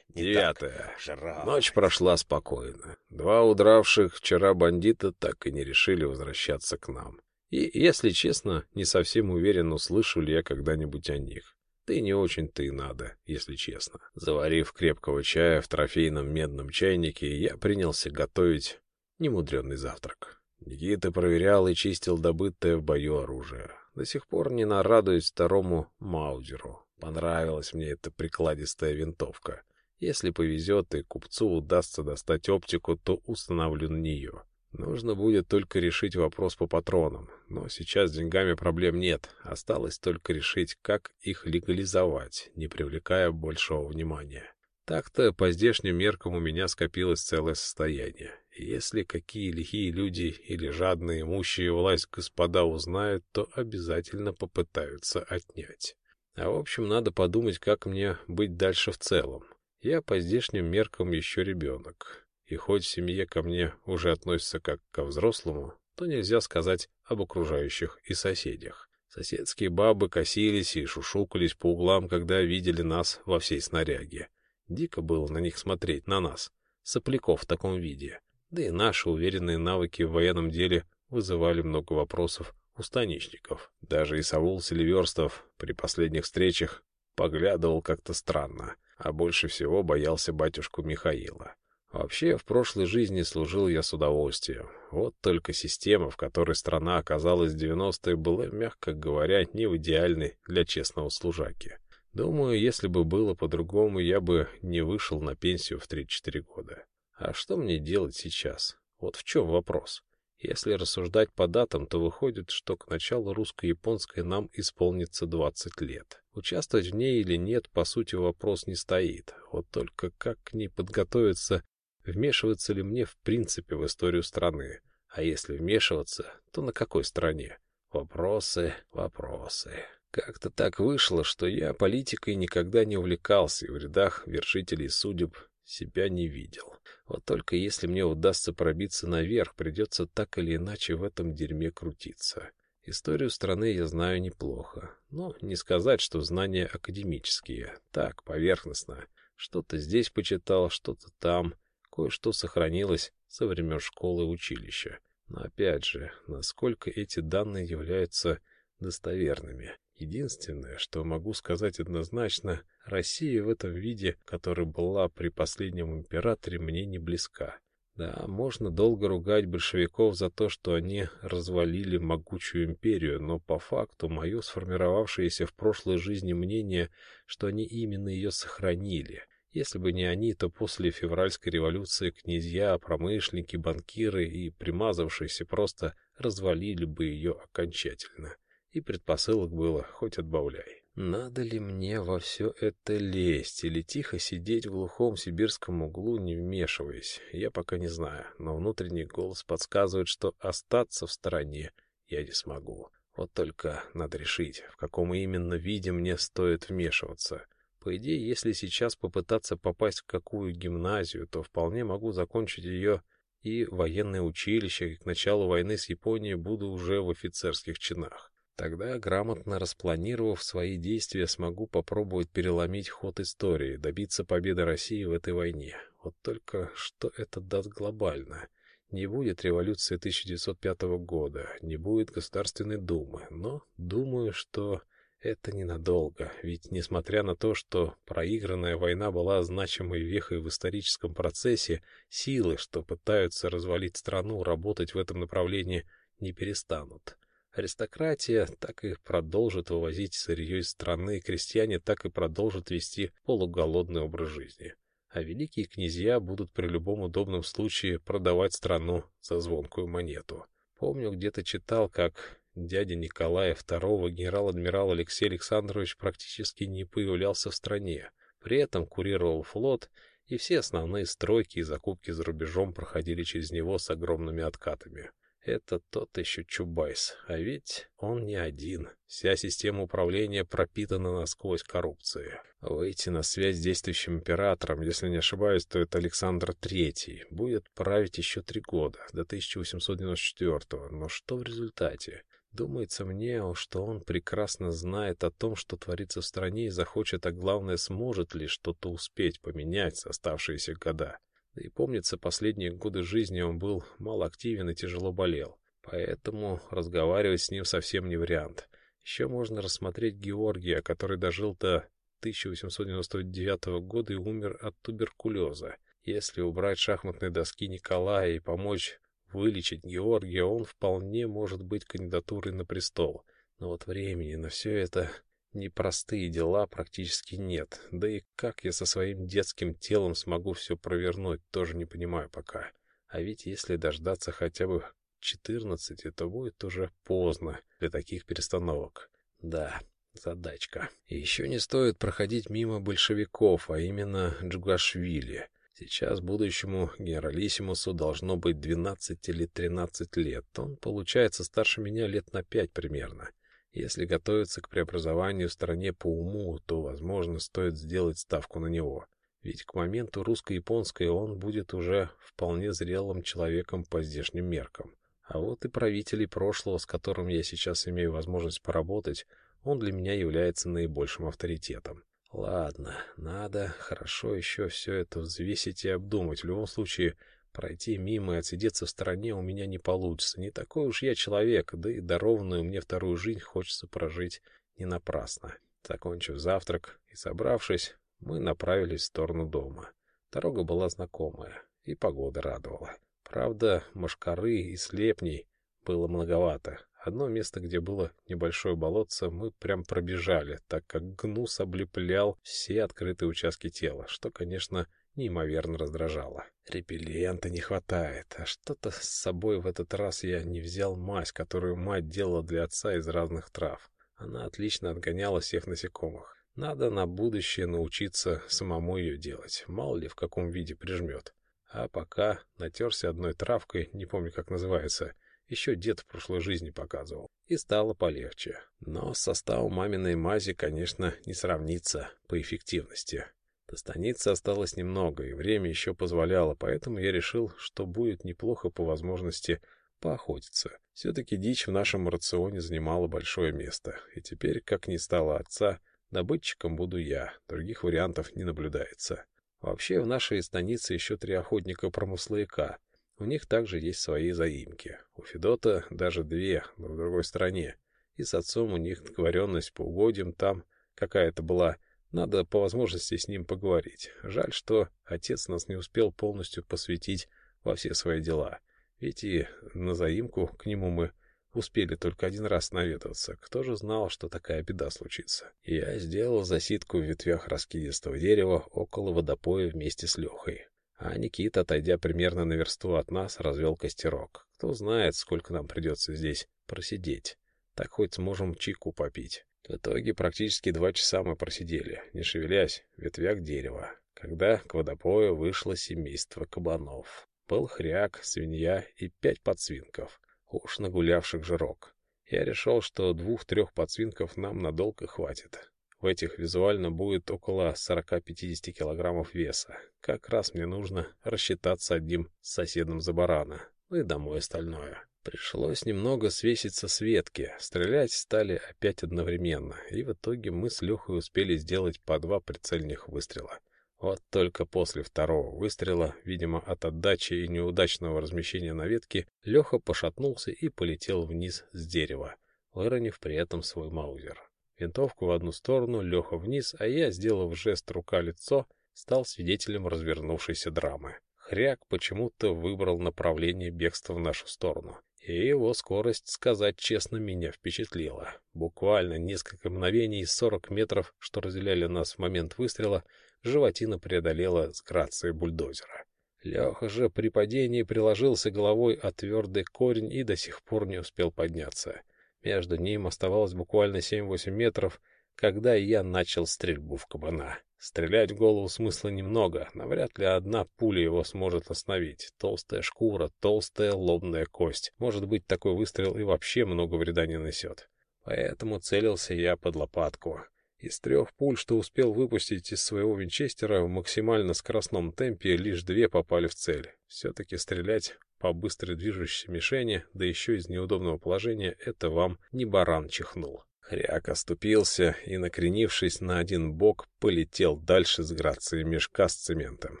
Девятая. Жрать. Ночь прошла спокойно. Два удравших вчера бандита так и не решили возвращаться к нам. И, если честно, не совсем уверен, услышу ли я когда-нибудь о них. Да и не очень-то и надо, если честно. Заварив крепкого чая в трофейном медном чайнике, я принялся готовить немудренный завтрак. Никита проверял и чистил добытое в бою оружие. До сих пор не нарадуюсь второму Маузеру. Понравилась мне эта прикладистая винтовка. Если повезет и купцу удастся достать оптику, то установлю на нее. Нужно будет только решить вопрос по патронам, но сейчас с деньгами проблем нет. Осталось только решить, как их легализовать, не привлекая большого внимания. Так-то по здешним меркам у меня скопилось целое состояние. если какие лихие люди или жадные имущие власть господа узнают, то обязательно попытаются отнять. А в общем, надо подумать, как мне быть дальше в целом. Я по здешним меркам еще ребенок. И хоть в семье ко мне уже относятся как ко взрослому, то нельзя сказать об окружающих и соседях. Соседские бабы косились и шушукались по углам, когда видели нас во всей снаряге. Дико было на них смотреть, на нас, сопляков в таком виде. Да и наши уверенные навыки в военном деле вызывали много вопросов у станичников. Даже и Саул Селиверстов при последних встречах поглядывал как-то странно, а больше всего боялся батюшку Михаила. Вообще, в прошлой жизни служил я с удовольствием. Вот только система, в которой страна оказалась в 90-е, была, мягко говоря, не в идеальной для честного служаки. Думаю, если бы было по-другому, я бы не вышел на пенсию в 3-4 года. А что мне делать сейчас? Вот в чем вопрос. Если рассуждать по датам, то выходит, что к началу русско-японской нам исполнится 20 лет. Участвовать в ней или нет, по сути, вопрос не стоит. Вот только как к ней подготовиться, Вмешиваться ли мне в принципе в историю страны? А если вмешиваться, то на какой стране? Вопросы, вопросы. Как-то так вышло, что я политикой никогда не увлекался и в рядах вершителей судеб себя не видел. Вот только если мне удастся пробиться наверх, придется так или иначе в этом дерьме крутиться. Историю страны я знаю неплохо. Но не сказать, что знания академические. Так, поверхностно. Что-то здесь почитал, что-то там. Кое-что сохранилось со времен школы и училища. Но опять же, насколько эти данные являются достоверными. Единственное, что могу сказать однозначно, Россия в этом виде, которая была при последнем императоре, мне не близка. Да, можно долго ругать большевиков за то, что они развалили могучую империю, но по факту мое сформировавшееся в прошлой жизни мнение, что они именно ее сохранили. Если бы не они, то после февральской революции князья, промышленники, банкиры и примазавшиеся просто развалили бы ее окончательно. И предпосылок было хоть отбавляй. Надо ли мне во все это лезть или тихо сидеть в глухом сибирском углу, не вмешиваясь? Я пока не знаю, но внутренний голос подсказывает, что остаться в стороне я не смогу. Вот только надо решить, в каком именно виде мне стоит вмешиваться. По идее, если сейчас попытаться попасть в какую гимназию, то вполне могу закончить ее и военное училище, и к началу войны с Японией буду уже в офицерских чинах. Тогда, грамотно распланировав свои действия, смогу попробовать переломить ход истории, добиться победы России в этой войне. Вот только что это даст глобально? Не будет революции 1905 года, не будет Государственной Думы, но думаю, что это ненадолго, ведь несмотря на то, что проигранная война была значимой вехой в историческом процессе, силы, что пытаются развалить страну, работать в этом направлении не перестанут. Аристократия так и продолжит вывозить сырье из страны, крестьяне так и продолжат вести полуголодный образ жизни. А великие князья будут при любом удобном случае продавать страну за звонкую монету. Помню, где-то читал, как дядя Николая II, генерал-адмирал Алексей Александрович практически не появлялся в стране. При этом курировал флот, и все основные стройки и закупки за рубежом проходили через него с огромными откатами. Это тот еще Чубайс, а ведь он не один. Вся система управления пропитана насквозь коррупцией. Выйти на связь с действующим императором, если не ошибаюсь, то это Александр III, будет править еще три года, до 1894 Но что в результате? Думается мне, что он прекрасно знает о том, что творится в стране и захочет, а главное, сможет ли что-то успеть поменять за оставшиеся года. Да и помнится, последние годы жизни он был малоактивен и тяжело болел. Поэтому разговаривать с ним совсем не вариант. Еще можно рассмотреть Георгия, который дожил до 1899 года и умер от туберкулеза. Если убрать шахматные доски Николая и помочь вылечить Георгия, он вполне может быть кандидатурой на престол. Но вот времени на все это Непростые дела практически нет. Да и как я со своим детским телом смогу все провернуть, тоже не понимаю пока. А ведь если дождаться хотя бы 14, то будет уже поздно для таких перестановок. Да, задачка. Еще не стоит проходить мимо большевиков, а именно Джугашвили. Сейчас будущему генералиссимусу должно быть 12 или 13 лет. Он получается старше меня лет на 5 примерно. Если готовиться к преобразованию в стране по уму, то, возможно, стоит сделать ставку на него. Ведь к моменту русско-японской он будет уже вполне зрелым человеком по здешним меркам. А вот и правителей прошлого, с которым я сейчас имею возможность поработать, он для меня является наибольшим авторитетом. Ладно, надо хорошо еще все это взвесить и обдумать. В любом случае, Пройти мимо и отсидеться в стороне у меня не получится. Не такой уж я человек, да и дарованную мне вторую жизнь хочется прожить не напрасно. Закончив завтрак и собравшись, мы направились в сторону дома. Дорога была знакомая, и погода радовала. Правда, мошкары и слепней было многовато. Одно место, где было небольшое болотце, мы прям пробежали, так как гнус облеплял все открытые участки тела, что, конечно, неимоверно раздражало. Репеллента не хватает, а что-то с собой в этот раз я не взял мазь, которую мать делала для отца из разных трав. Она отлично отгоняла всех насекомых. Надо на будущее научиться самому ее делать, мало ли в каком виде прижмет. А пока натерся одной травкой, не помню как называется, еще дед в прошлой жизни показывал. И стало полегче. Но состав маминой мази, конечно, не сравнится по эффективности. До станицы осталось немного, и время еще позволяло, поэтому я решил, что будет неплохо по возможности поохотиться. Все-таки дичь в нашем рационе занимала большое место, и теперь, как ни стало отца, добытчиком буду я, других вариантов не наблюдается. Вообще, в нашей станице еще три охотника-промысловика. У них также есть свои заимки. У Федота даже две, но в другой стороне. И с отцом у них договоренность по угодьям там какая-то была. Надо по возможности с ним поговорить. Жаль, что отец нас не успел полностью посвятить во все свои дела. Ведь и на заимку к нему мы успели только один раз наведаться. Кто же знал, что такая беда случится? Я сделал засидку в ветвях раскидистого дерева около водопоя вместе с Лехой. А Никита, отойдя примерно на версту от нас, развел костерок. Кто знает, сколько нам придется здесь просидеть. Так хоть сможем чайку попить. В итоге практически два часа мы просидели, не шевелясь, в ветвях дерева, когда к водопою вышло семейство кабанов. Был хряк, свинья и пять подсвинков, уж нагулявших жирок. Я решил, что двух-трех подсвинков нам надолго хватит. В этих визуально будет около 40-50 килограммов веса. Как раз мне нужно рассчитаться одним с соседом за барана, ну и домой остальное. Пришлось немного свеситься с ветки. Стрелять стали опять одновременно, и в итоге мы с Лехой успели сделать по два прицельных выстрела. Вот только после второго выстрела, видимо, от отдачи и неудачного размещения на ветке, Леха пошатнулся и полетел вниз с дерева, выронив при этом свой маузер. Винтовку в одну сторону, Леха вниз, а я, сделав жест рука-лицо, стал свидетелем развернувшейся драмы. Хряк почему-то выбрал направление бегства в нашу сторону. И его скорость, сказать честно, меня впечатлила. Буквально несколько мгновений, 40 метров, что разделяли нас в момент выстрела, животина преодолела с грацией бульдозера. Леха же при падении приложился головой о твердый корень и до сих пор не успел подняться. Между ним оставалось буквально 7-8 метров, когда я начал стрельбу в кабана. Стрелять в голову смысла немного, навряд ли одна пуля его сможет остановить. Толстая шкура, толстая лобная кость. Может быть, такой выстрел и вообще много вреда не несет. Поэтому целился я под лопатку. Из трех пуль, что успел выпустить из своего винчестера в максимально скоростном темпе, лишь две попали в цель. Все-таки стрелять по быстро движущейся мишени, да еще из неудобного положения, это вам не баран чихнул. Хряк оступился и, накренившись на один бок, полетел дальше с грацией мешка с цементом.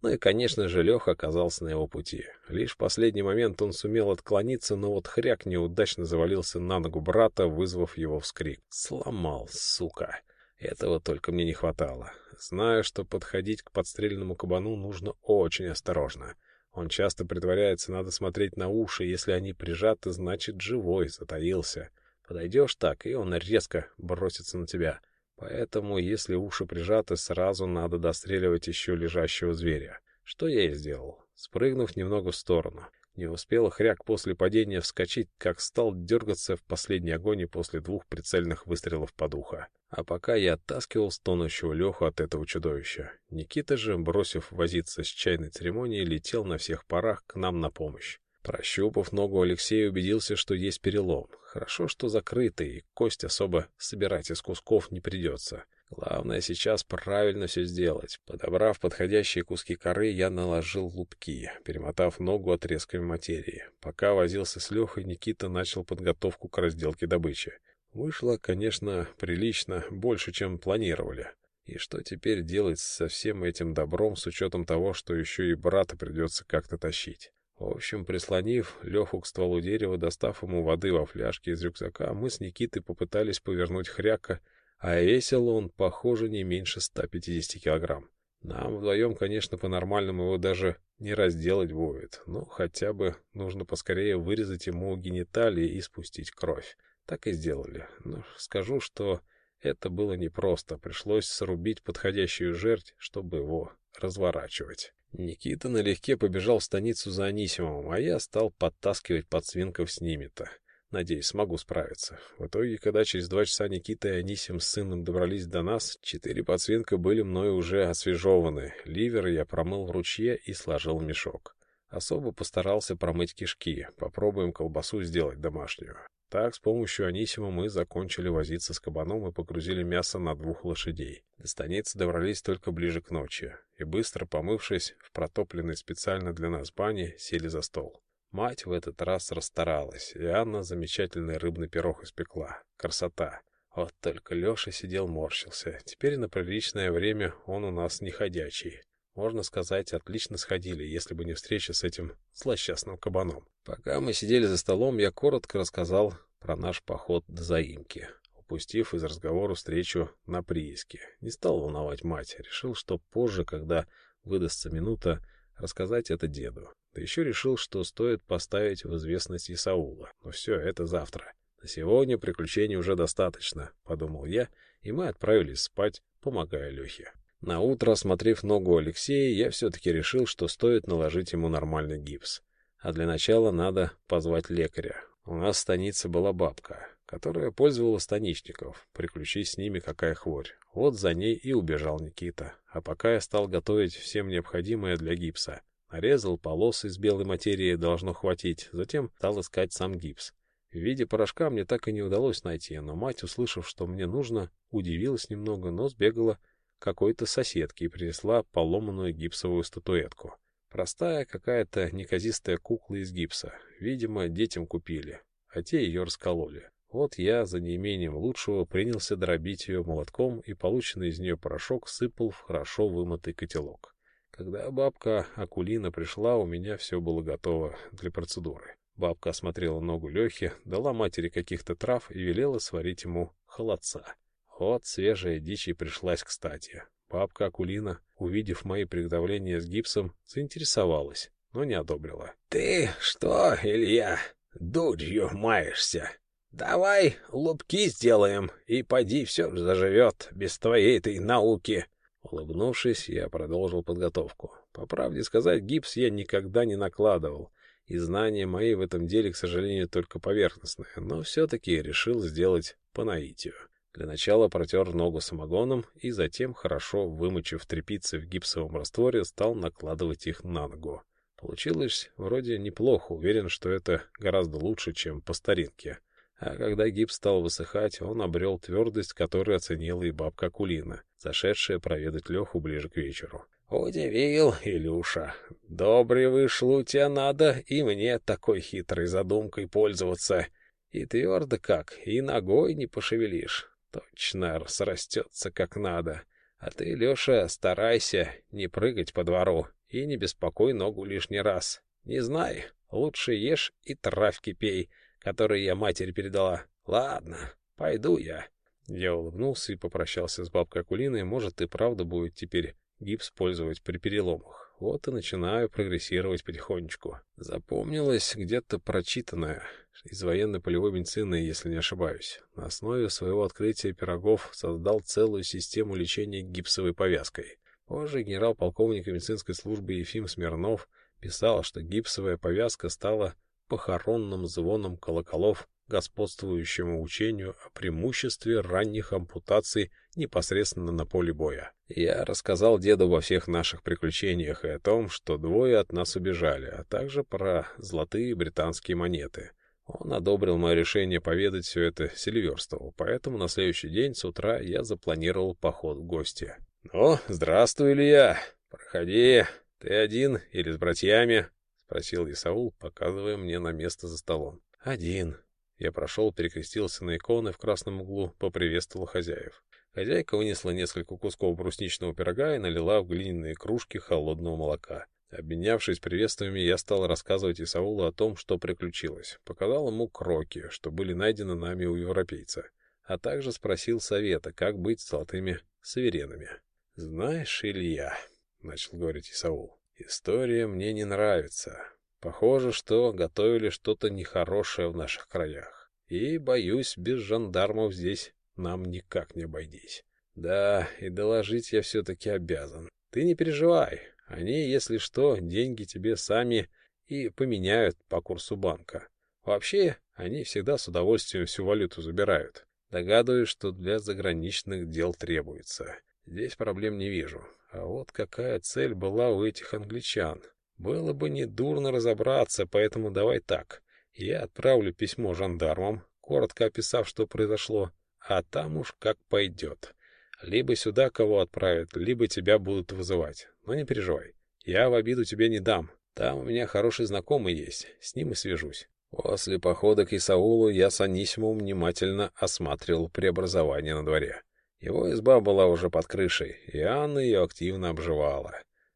Ну и, конечно же, Леха оказался на его пути. Лишь в последний момент он сумел отклониться, но вот хряк неудачно завалился на ногу брата, вызвав его вскрик. «Сломал, сука!» Этого только мне не хватало. Знаю, что подходить к подстреленному кабану нужно очень осторожно. Он часто притворяется, надо смотреть на уши, если они прижаты, значит, живой, затаился. Подойдешь так, и он резко бросится на тебя. Поэтому, если уши прижаты, сразу надо достреливать еще лежащего зверя. Что я и сделал, спрыгнув немного в сторону. Не успел хряк после падения вскочить, как стал дергаться в последней агонии после двух прицельных выстрелов под ухо. А пока я оттаскивал стонущего Леху от этого чудовища, Никита же, бросив возиться с чайной церемонией, летел на всех парах к нам на помощь. Прощупав ногу, Алексей убедился, что есть перелом. Хорошо, что закрытый, и кость особо собирать из кусков не придется. Главное сейчас правильно все сделать. Подобрав подходящие куски коры, я наложил лупки, перемотав ногу отрезками материи. Пока возился с Лехой, Никита начал подготовку к разделке добычи. Вышло, конечно, прилично, больше, чем планировали. И что теперь делать со всем этим добром, с учетом того, что еще и брата придется как-то тащить? В общем, прислонив Леху к стволу дерева, достав ему воды во фляжке из рюкзака, мы с Никитой попытались повернуть хряка, а весил он, похоже, не меньше 150 килограмм. Нам вдвоем, конечно, по-нормальному его даже не разделать будет, но хотя бы нужно поскорее вырезать ему гениталии и спустить кровь. Так и сделали. Но скажу, что это было непросто. Пришлось срубить подходящую жерть, чтобы его разворачивать. Никита налегке побежал в станицу за Анисимовым, а я стал подтаскивать подсвинков с ними-то. Надеюсь, смогу справиться. В итоге, когда через два часа Никита и Анисим с сыном добрались до нас, четыре подсвинка были мною уже освежеваны. Ливер я промыл в ручье и сложил мешок. Особо постарался промыть кишки. Попробуем колбасу сделать домашнюю. Так, с помощью Анисима мы закончили возиться с кабаном и погрузили мясо на двух лошадей. До станицы добрались только ближе к ночи. И быстро помывшись в протопленной специально для нас бане, сели за стол. Мать в этот раз расстаралась, и Анна замечательный рыбный пирог испекла. Красота! Вот только Леша сидел морщился. Теперь на приличное время он у нас не ходячий. Можно сказать, отлично сходили, если бы не встреча с этим злосчастным кабаном. Пока мы сидели за столом, я коротко рассказал про наш поход до заимки, упустив из разговора встречу на прииске. Не стал волновать мать, решил, что позже, когда выдастся минута, рассказать это деду. Да еще решил, что стоит поставить в известность Исаула. Но все, это завтра. На сегодня приключений уже достаточно, подумал я, и мы отправились спать, помогая Лехе. На утро, осмотрев ногу Алексея, я все-таки решил, что стоит наложить ему нормальный гипс. А для начала надо позвать лекаря. У нас в станице была бабка, которая пользовала станичников, приключись с ними какая хворь. Вот за ней и убежал Никита. А пока я стал готовить всем необходимое для гипса. Нарезал полосы из белой материи, должно хватить. Затем стал искать сам гипс. В виде порошка мне так и не удалось найти, но мать, услышав, что мне нужно, удивилась немного, но сбегала какой-то соседки и принесла поломанную гипсовую статуэтку. Простая какая-то неказистая кукла из гипса. Видимо, детям купили, а те ее раскололи. Вот я, за неимением лучшего, принялся дробить ее молотком, и полученный из нее порошок сыпал в хорошо вымытый котелок. Когда бабка Акулина пришла, у меня все было готово для процедуры. Бабка осмотрела ногу Лехи, дала матери каких-то трав и велела сварить ему холодца. Вот свежая дичь и пришлась кстати. Бабка Акулина, увидев мои приготовления с гипсом, заинтересовалась, но не одобрила. — Ты что, Илья, дурью маешься? Давай лупки сделаем, и поди все заживет без твоей этой науки. Улыбнувшись, я продолжил подготовку. По правде сказать, гипс я никогда не накладывал, и знания мои в этом деле, к сожалению, только поверхностные, но все-таки решил сделать по наитию. Для начала протер ногу самогоном и затем, хорошо вымочив тряпицы в гипсовом растворе, стал накладывать их на ногу. Получилось вроде неплохо, уверен, что это гораздо лучше, чем по старинке. А когда гипс стал высыхать, он обрел твердость, которую оценила и бабка Кулина, зашедшая проведать Леху ближе к вечеру. «Удивил, Илюша. Добрый вышел у тебя надо, и мне такой хитрой задумкой пользоваться. И твердо как, и ногой не пошевелишь. Точно срастется как надо. А ты, Леша, старайся не прыгать по двору и не беспокой ногу лишний раз. Не знай, лучше ешь и травки пей, которые я матери передала. Ладно, пойду я. Я улыбнулся и попрощался с бабкой Акулиной. Может, и правда будет теперь гипс пользовать при переломах. Вот и начинаю прогрессировать потихонечку. Запомнилось где-то прочитанное из военно-полевой медицины, если не ошибаюсь. На основе своего открытия Пирогов создал целую систему лечения гипсовой повязкой. Позже генерал-полковник медицинской службы Ефим Смирнов писал, что гипсовая повязка стала похоронным звоном колоколов господствующему учению о преимуществе ранних ампутаций непосредственно на поле боя. Я рассказал деду во всех наших приключениях и о том, что двое от нас убежали, а также про золотые британские монеты. Он одобрил мое решение поведать все это Сильверстову, поэтому на следующий день с утра я запланировал поход в гости. «Ну, здравствуй, Илья! Проходи. Ты один или с братьями?» — спросил Исаул, показывая мне на место за столом. «Один». Я прошел, перекрестился на иконы в красном углу, поприветствовал хозяев. Хозяйка вынесла несколько кусков брусничного пирога и налила в глиняные кружки холодного молока. Обменявшись приветствиями, я стал рассказывать Исаулу о том, что приключилось. Показал ему кроки, что были найдены нами у европейца, а также спросил совета, как быть с золотыми суверенами. «Знаешь, Илья», — начал говорить Исаул, — «история мне не нравится. Похоже, что готовили что-то нехорошее в наших краях. И, боюсь, без жандармов здесь нам никак не обойдись. Да, и доложить я все-таки обязан. Ты не переживай, они, если что, деньги тебе сами и поменяют по курсу банка. Вообще, они всегда с удовольствием всю валюту забирают. Догадываюсь, что для заграничных дел требуется. Здесь проблем не вижу. А вот какая цель была у этих англичан. Было бы недурно разобраться, поэтому давай так. Я отправлю письмо жандармам, коротко описав, что произошло, а там уж как пойдет. Либо сюда кого отправят, либо тебя будут вызывать. Но не переживай, я в обиду тебе не дам. Там у меня хороший знакомый есть, с ним и свяжусь. После похода к Исаулу я с Анисимом внимательно осматривал преобразование на дворе. Его изба была уже под крышей, и Анна ее активно обживала.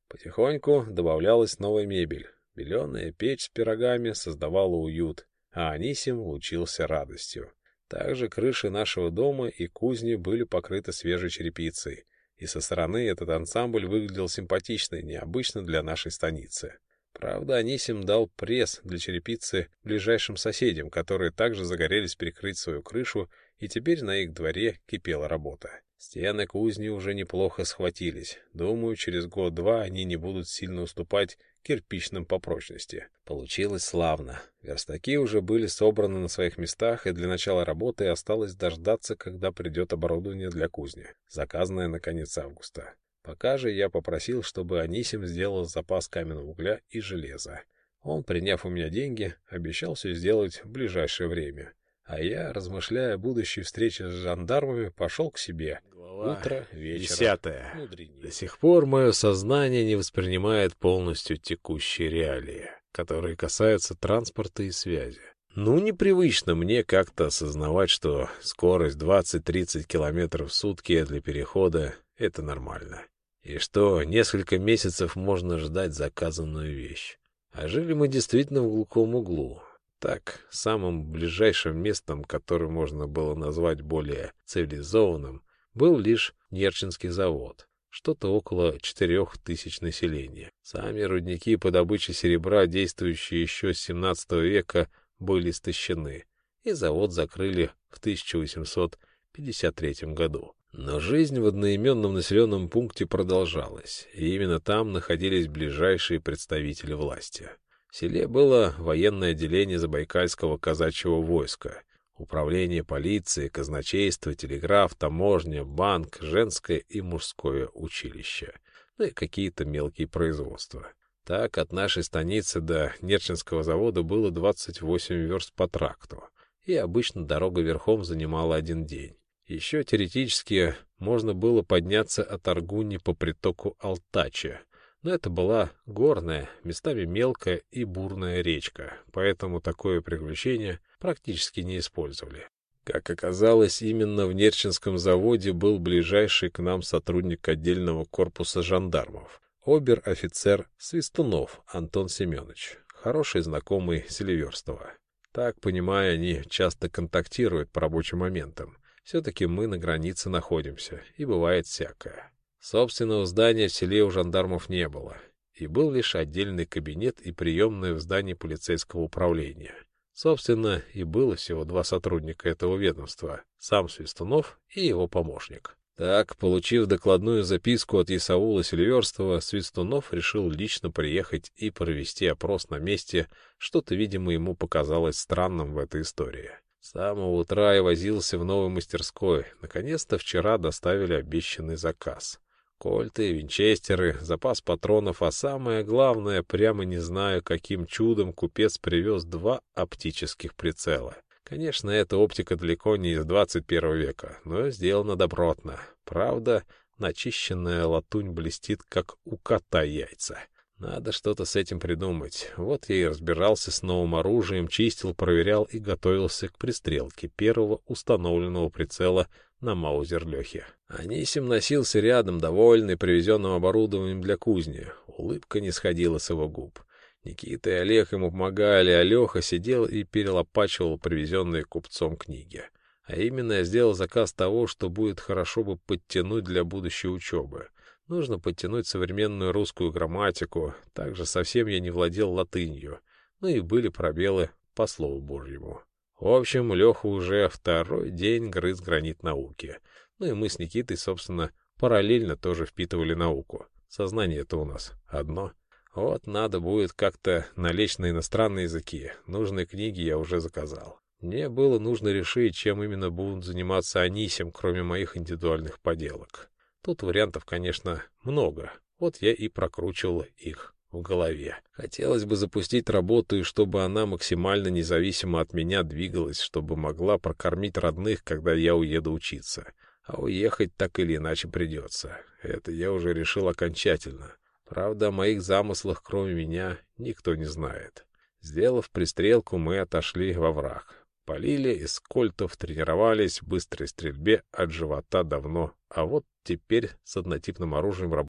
Потихоньку добавлялась новая мебель. Беленая печь с пирогами создавала уют, а Анисим лучился радостью. Также крыши нашего дома и кузни были покрыты свежей черепицей, и со стороны этот ансамбль выглядел симпатично и необычно для нашей станицы. Правда, Анисим дал пресс для черепицы ближайшим соседям, которые также загорелись перекрыть свою крышу, и теперь на их дворе кипела работа. Стены кузни уже неплохо схватились. Думаю, через год-два они не будут сильно уступать кирпичным по прочности. Получилось славно. Верстаки уже были собраны на своих местах, и для начала работы осталось дождаться, когда придет оборудование для кузни, заказанное на конец августа. Пока же я попросил, чтобы Анисим сделал запас каменного угля и железа. Он, приняв у меня деньги, обещал все сделать в ближайшее время. А я, размышляя о будущей встрече с жандармами, пошел к себе. Глава Утро, вечер. Десятое. До сих пор мое сознание не воспринимает полностью текущие реалии, которые касаются транспорта и связи. Ну, непривычно мне как-то осознавать, что скорость 20-30 км в сутки для перехода — это нормально и что несколько месяцев можно ждать заказанную вещь. А жили мы действительно в глухом углу. Так, самым ближайшим местом, которое можно было назвать более цивилизованным, был лишь Нерчинский завод, что-то около четырех тысяч населения. Сами рудники по добыче серебра, действующие еще с 17 века, были истощены, и завод закрыли в 1853 году. Но жизнь в одноименном населенном пункте продолжалась, и именно там находились ближайшие представители власти. В селе было военное отделение Забайкальского казачьего войска, управление полиции, казначейство, телеграф, таможня, банк, женское и мужское училище, ну и какие-то мелкие производства. Так, от нашей станицы до Нерчинского завода было 28 верст по тракту, и обычно дорога верхом занимала один день. Еще теоретически можно было подняться от Аргуни по притоку Алтача, но это была горная, местами мелкая и бурная речка, поэтому такое приключение практически не использовали. Как оказалось, именно в Нерчинском заводе был ближайший к нам сотрудник отдельного корпуса жандармов, обер-офицер Свистунов Антон Семенович, хороший знакомый Селиверстова. Так, понимая, они часто контактируют по рабочим моментам, все-таки мы на границе находимся, и бывает всякое. Собственного здания в селе у жандармов не было, и был лишь отдельный кабинет и приемная в здании полицейского управления. Собственно, и было всего два сотрудника этого ведомства, сам Свистунов и его помощник. Так, получив докладную записку от Исаула Сильверстова, Свистунов решил лично приехать и провести опрос на месте, что-то, видимо, ему показалось странным в этой истории. С самого утра я возился в новой мастерской. Наконец-то вчера доставили обещанный заказ. Кольты, винчестеры, запас патронов, а самое главное, прямо не знаю, каким чудом купец привез два оптических прицела. Конечно, эта оптика далеко не из 21 века, но сделана добротно. Правда, начищенная латунь блестит, как у кота яйца. Надо что-то с этим придумать. Вот я и разбирался с новым оружием, чистил, проверял и готовился к пристрелке первого установленного прицела на Маузер Лехе. Анисим носился рядом, довольный привезенным оборудованием для кузни. Улыбка не сходила с его губ. Никита и Олег ему помогали, а Леха сидел и перелопачивал привезенные купцом книги. А именно я сделал заказ того, что будет хорошо бы подтянуть для будущей учебы. Нужно подтянуть современную русскую грамматику, также совсем я не владел латынью, ну и были пробелы по слову Божьему. В общем, Леха уже второй день грыз гранит науки. Ну и мы с Никитой, собственно, параллельно тоже впитывали науку. Сознание это у нас одно. Вот надо будет как-то налечь на иностранные языки. Нужные книги я уже заказал. Мне было нужно решить, чем именно будут заниматься Анисим, кроме моих индивидуальных поделок. Тут вариантов, конечно, много. Вот я и прокручивал их в голове. Хотелось бы запустить работу, и чтобы она максимально независимо от меня двигалась, чтобы могла прокормить родных, когда я уеду учиться. А уехать так или иначе придется. Это я уже решил окончательно. Правда, о моих замыслах, кроме меня, никто не знает. Сделав пристрелку, мы отошли во враг. Полили из кольтов, тренировались в быстрой стрельбе от живота давно, а вот теперь с однотипным оружием